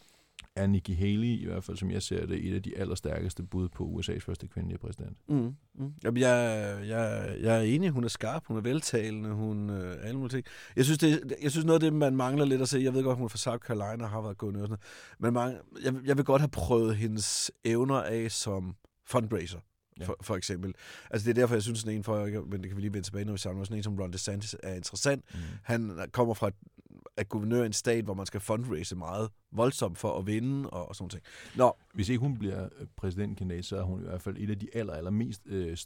er Nikki Haley, i hvert fald som jeg ser det, et af de allerstærkeste bud på USA's første kvindelige præsident. Mm, mm. Jamen, jeg, jeg, jeg er enig, hun er skarp, hun er veltalende, hun øh, alle mulige ting. Jeg synes, det, jeg synes noget af det, man mangler lidt at se, jeg ved godt, hun er fra South Carolina og har været gået noget, men mange, jeg, jeg vil godt have prøvet hendes evner af som fundraiser. Ja. For, for eksempel. Altså det er derfor, jeg synes sådan en, for, men det kan vi lige vende tilbage, når vi samler sådan en som Ron DeSantis er interessant. Mm. Han kommer fra at guvernør i en stat, hvor man skal fundraise meget voldsomt for at vinde og, og sådan ting. Nå, Hvis ikke hun bliver øh, præsidentkandidat, så er hun i hvert fald et af de aller, aller mest øh,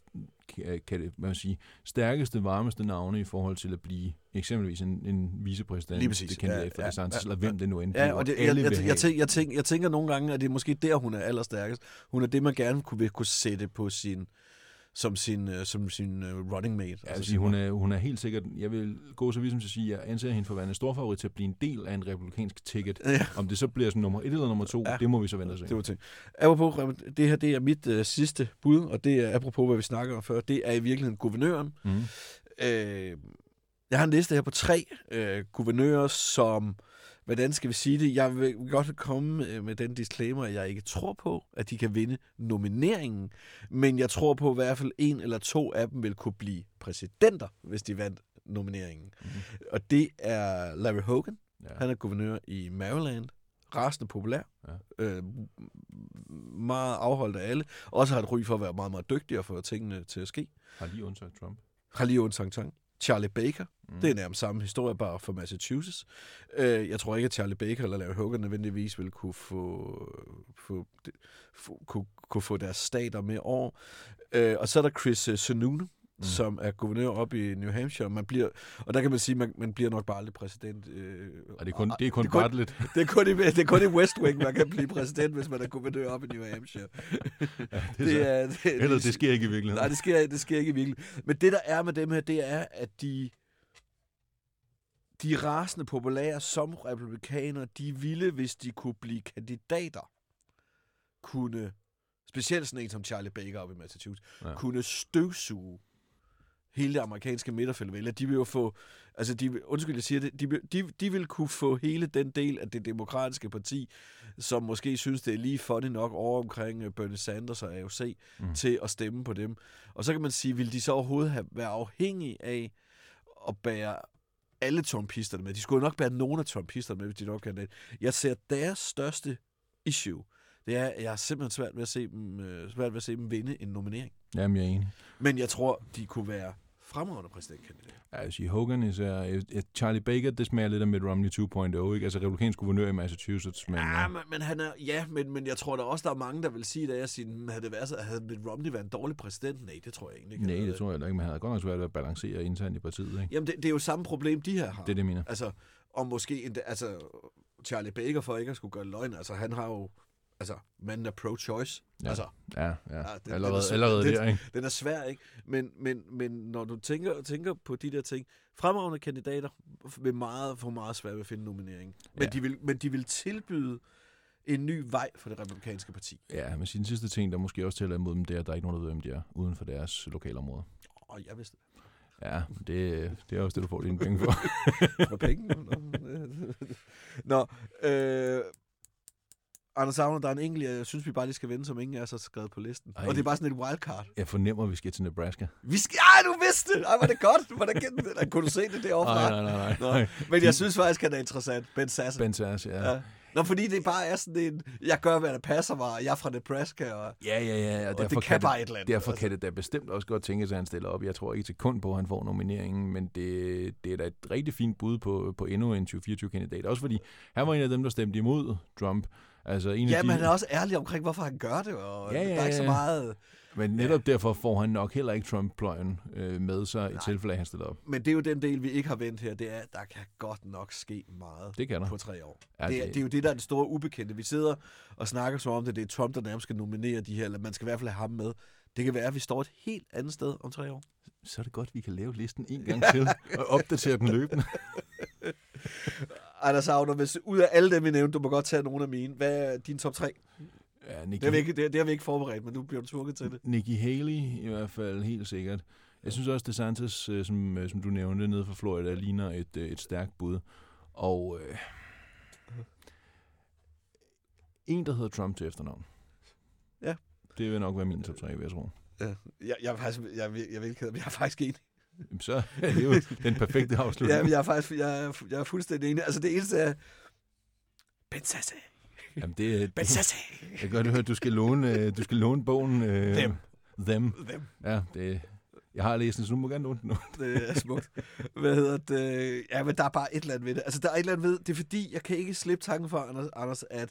kan, det, man sige, stærkeste, varmeste navne i forhold til at blive eksempelvis en, en vicepræsident. Lige præcis. Det kandidat Ja, for ja, DeSantis, ja, eller hvem det nu end Ja, og det, jeg, jeg, jeg, tænker, jeg, tænker, jeg tænker nogle gange, at det er måske der, hun er allerstærkest. Hun er det, man gerne kunne, kunne sætte på sin som sin, øh, som sin øh, running mate. Ja, altså, hun, er, hun er helt sikkert, jeg vil gå så vidt som til at sige, at jeg anser hende for at være en stor favorit til at blive en del af en republikansk ticket. Ja. Om det så bliver sådan nummer et eller nummer to, Ja. det må vi så vente og se. Det var til. Apropos, det her det er mit øh, sidste bud, og det er apropos, hvad vi snakker om før, det er i virkeligheden guvernøren. Mm. Øh, jeg har en liste her på tre øh, guvernører, som, hvordan skal vi sige det, jeg vil godt komme øh, med den disclaimer, at jeg ikke tror på, at de kan vinde nomineringen, men jeg tror på, at i hvert fald en eller to af dem vil kunne blive præsidenter, hvis de vandt nomineringen. Mhm. Og det er Larry Hogan, Ja. han er guvernør i Maryland, rasende populær, Ja. øh, meget afholdt af alle, også har et ry for at være meget, meget dygtig og få tingene til at ske. Har lige undtaget Trump. Har lige sang sang. Charlie Baker, Mm. det er nærmest samme historie, bare for Massachusetts. Øh, jeg tror ikke, at Charlie Baker eller Larry Hogan nødvendigvis vil kunne få, få, få, kunne, kunne få deres stater med over. Øh, og så er der Chris øh, Sununu, mm. som er guvernør op i New Hampshire. Man bliver, og der kan man sige, at man, man bliver nok bare aldrig præsident. Øh, Og det er kun, det er kun, det er kun- Bartlett. det er kun i, det er kun i West Wing, man kan blive præsident, hvis man er guvernør op i New Hampshire. Ja, det, er, det, Ellers, det sker ikke i virkeligheden. Nej, det sker, det sker ikke i virkeligheden. Men det, der er med dem her, det er, at de, de er rasende populære som republikanere. De ville, hvis de kunne blive kandidater, kunne, specielt sådan en som Charlie Baker op i Massachusetts, ja. kunne støvsuge hele det amerikanske midterfelt vælger. De vil jo få, altså de, undskyld, jeg siger det, de, vil- de, de vil kunne få hele den del af det demokratiske parti, som måske synes, det er lige funny nok over omkring øh, Bernie Sanders og AOC, Mm. til at stemme på dem. Og så kan man sige, vil de så overhovedet have, være afhængige af at bære alle trumpisterne med? De skulle jo nok bære nogle af trumpisterne med, hvis de nok kan det. Jeg ser deres største issue, det er, at jeg har simpelthen svært ved at se dem, øh, svært ved at se dem vinde en nominering. Jamen, jeg er enig. Men jeg tror, de kunne være fremragende præsidentkandidater. Ja, Jeg vil sige, Hogan især, Charlie Baker, det smager lidt af Mitt Romney 2.0, ikke? Altså republikansk guvernør i Massachusetts, men... Ja, men, men han er, ja, men, men jeg tror da også, der er mange, der vil sige, at jeg siger, "Hmm, havde det været så, havde Mitt Romney været en dårlig præsident? Nej, det tror jeg egentlig ikke. Nej, det havde- tror jeg ikke, men han havde godt nok svært ved at balancere internt i partiet, ikke? Jamen, det, det er jo samme problem, de her har. Det er det, mener. Altså, og måske endda, altså, Charlie Baker, for ikke at skulle gøre løgn, altså, han har jo, altså, manden er pro-choice. Ja. Altså, Ja, ja. Ja, det- det er allerede, så- allerede det- der, ikke? den er svær, ikke? Men, men, men når du tænker, tænker på de der ting, fremragende kandidater vil meget, få meget svært ved at finde nominering. Men, Ja. de vil, men de vil tilbyde en ny vej for det republikanske parti. Ja, men sin sidste ting, der måske også tæller imod dem, det er, at der er ikke nogen, der ved, hvem de er uden for deres lokalområde. Og jeg vidste Ja, det, det er også det, du får dine penge for. det. For penge. Nå, øh, Anders Savner, der er en enkelt, jeg synes, vi bare lige skal vende, som ingen af os har skrevet på listen. Ej. Og det er bare sådan et wildcard. Jeg fornemmer, at vi skal til Nebraska. Vi skal... Ej, du vidste det! Ej, var det godt! Var det kendt? Kunne du se det derovre? Nej, nej, nej, nej. Nå, men jeg synes faktisk, han er interessant. Ben Sasser. Ben Sass, ja. Ja. Nå, fordi det bare er sådan en, jeg gør, hvad der passer mig, og jeg er fra Nebraska, og, Ja, ja, ja. Og, og derfor det kan det, bare et eller andet. Derfor altså. kan det da bestemt også godt tænkes, at han stiller op. Jeg tror ikke et sekund på, at han får nomineringen, men det, det er da et rigtig fint bud på, på endnu en 2024-kandidat. Også fordi han var en af dem, der stemte imod Trump. Altså en af Ja, de, men han er også ærlig omkring, hvorfor han gør det, og Ja, ja, der er ikke så ja. meget... men netop derfor får han nok heller ikke Trump-pløjen øh, med sig i tilfælde af, han stiller op. Men det er jo den del, vi ikke har vendt her, det er, at der kan godt nok ske meget Det kan der. på tre år. Ja, Ja, det, er, det- det er jo det, der er det store ubekendte. Vi sidder og snakker så om det, det er Trump, der nærmest skal nominere de her, eller man skal i hvert fald have ham med. Det kan være, at vi står et helt andet sted om tre år. Så er det godt, at vi kan lave listen en gang til og opdatere den løbende. Anders Agner, hvis ud af alle dem, vi nævnte, du må godt tage nogle af mine. Hvad er din top 3? Ja, Det Nikki, har vi ikke, det, det har vi ikke forberedt, men nu bliver du tvunget til det. Nikki Haley i hvert fald helt sikkert. Jeg synes også, DeSantis, øh, som, øh, som du nævnte, nede fra Florida, ligner et, øh, et stærkt bud. Og øh, en, der hedder Trump til efternavn. Ja. Det vil nok være min top 3, vil jeg tro. Ja, jeg, jeg, faktisk, jeg, jeg, jeg, vil ikke, jeg er faktisk enig. Jamen, Så er det jo den perfekte afslutning. Ja, jeg er faktisk jeg er, jeg er fuldstændig enig. Altså det eneste er... Ben Sasse. Jamen, det, Ben det, Sasse. jeg kan godt høre, at du skal låne, øh, du skal låne bogen. Øh, Them. Them. Dem. Ja, det, jeg har læst den, så du må gerne låne den nu. Det er smukt. Hvad hedder det? Ja, men der er bare et eller andet ved det. Altså, der er et eller andet ved det. er fordi, jeg kan ikke slippe tanken for, Anders, Anders at,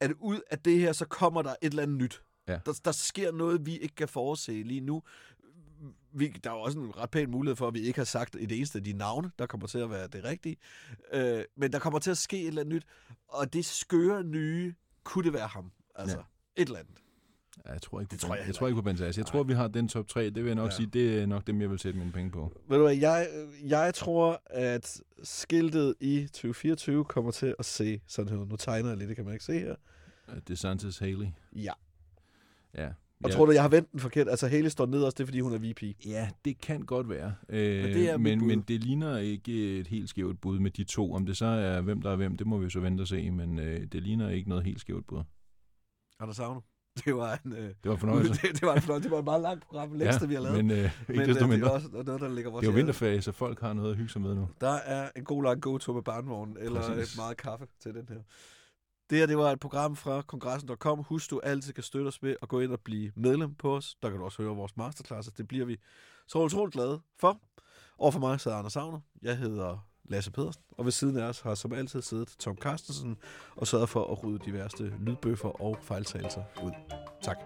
at ud af det her, så kommer der et eller andet nyt. Ja. Der, der sker noget, vi ikke kan forudse lige nu. Vi, der er jo også en ret pæn mulighed for, at vi ikke har sagt et eneste af de navne, der kommer til at være det rigtige. Øh, men der kommer til at ske et eller andet nyt. Og det skøre nye, kunne det være ham? Altså, Ja. et eller andet. Ja, jeg tror ikke, Det på tror Ben- jeg jeg tror ikke på Benzas. Jeg tror, vi har den top 3. Det vil jeg nok Ja. sige, det er nok dem, jeg vil sætte mine penge på. Ved du hvad, jeg, jeg tror, at skiltet i 2024 kommer til at se sådan her. Nu tegner jeg lidt, det kan man ikke se her. DeSantis Haley. Ja. Ja. Og ja. tror du, jeg har vendt den forkert? Altså, Haley står nederst, det er, fordi hun er VP. Ja, det kan godt være. Øh, Men det er men, men det ligner ikke et helt skævt bud med de to. Om det så er, hvem der er hvem, det må vi jo så vente og se. Men øh, det ligner ikke noget helt skævt bud. Anders Savner. Det var en... Øh, Det var fornøjelse. det, det, var en fornøjelse. Det var et meget langt program, det længste, vi har lavet. Men øh, ikke men desto øh, mindre. det er også noget, der ligger vores Det er jo vinterferie, så folk har noget at hygge sig med nu. Der er en god lang gåtur med barnvognen, eller Præcis. et meget kaffe til den her. Det her, det var et program fra kongressen.com. Husk, du altid kan støtte os ved at gå ind og blive medlem på os. Der kan du også høre vores masterclasses. Det bliver vi så utroligt glade for. Og for mig sidder Anders Savner. Jeg hedder Lasse Pedersen. Og ved siden af os har som altid siddet Tom Carstensen og sørget for at rydde de værste lydbøffer og fejltagelser ud. Tak.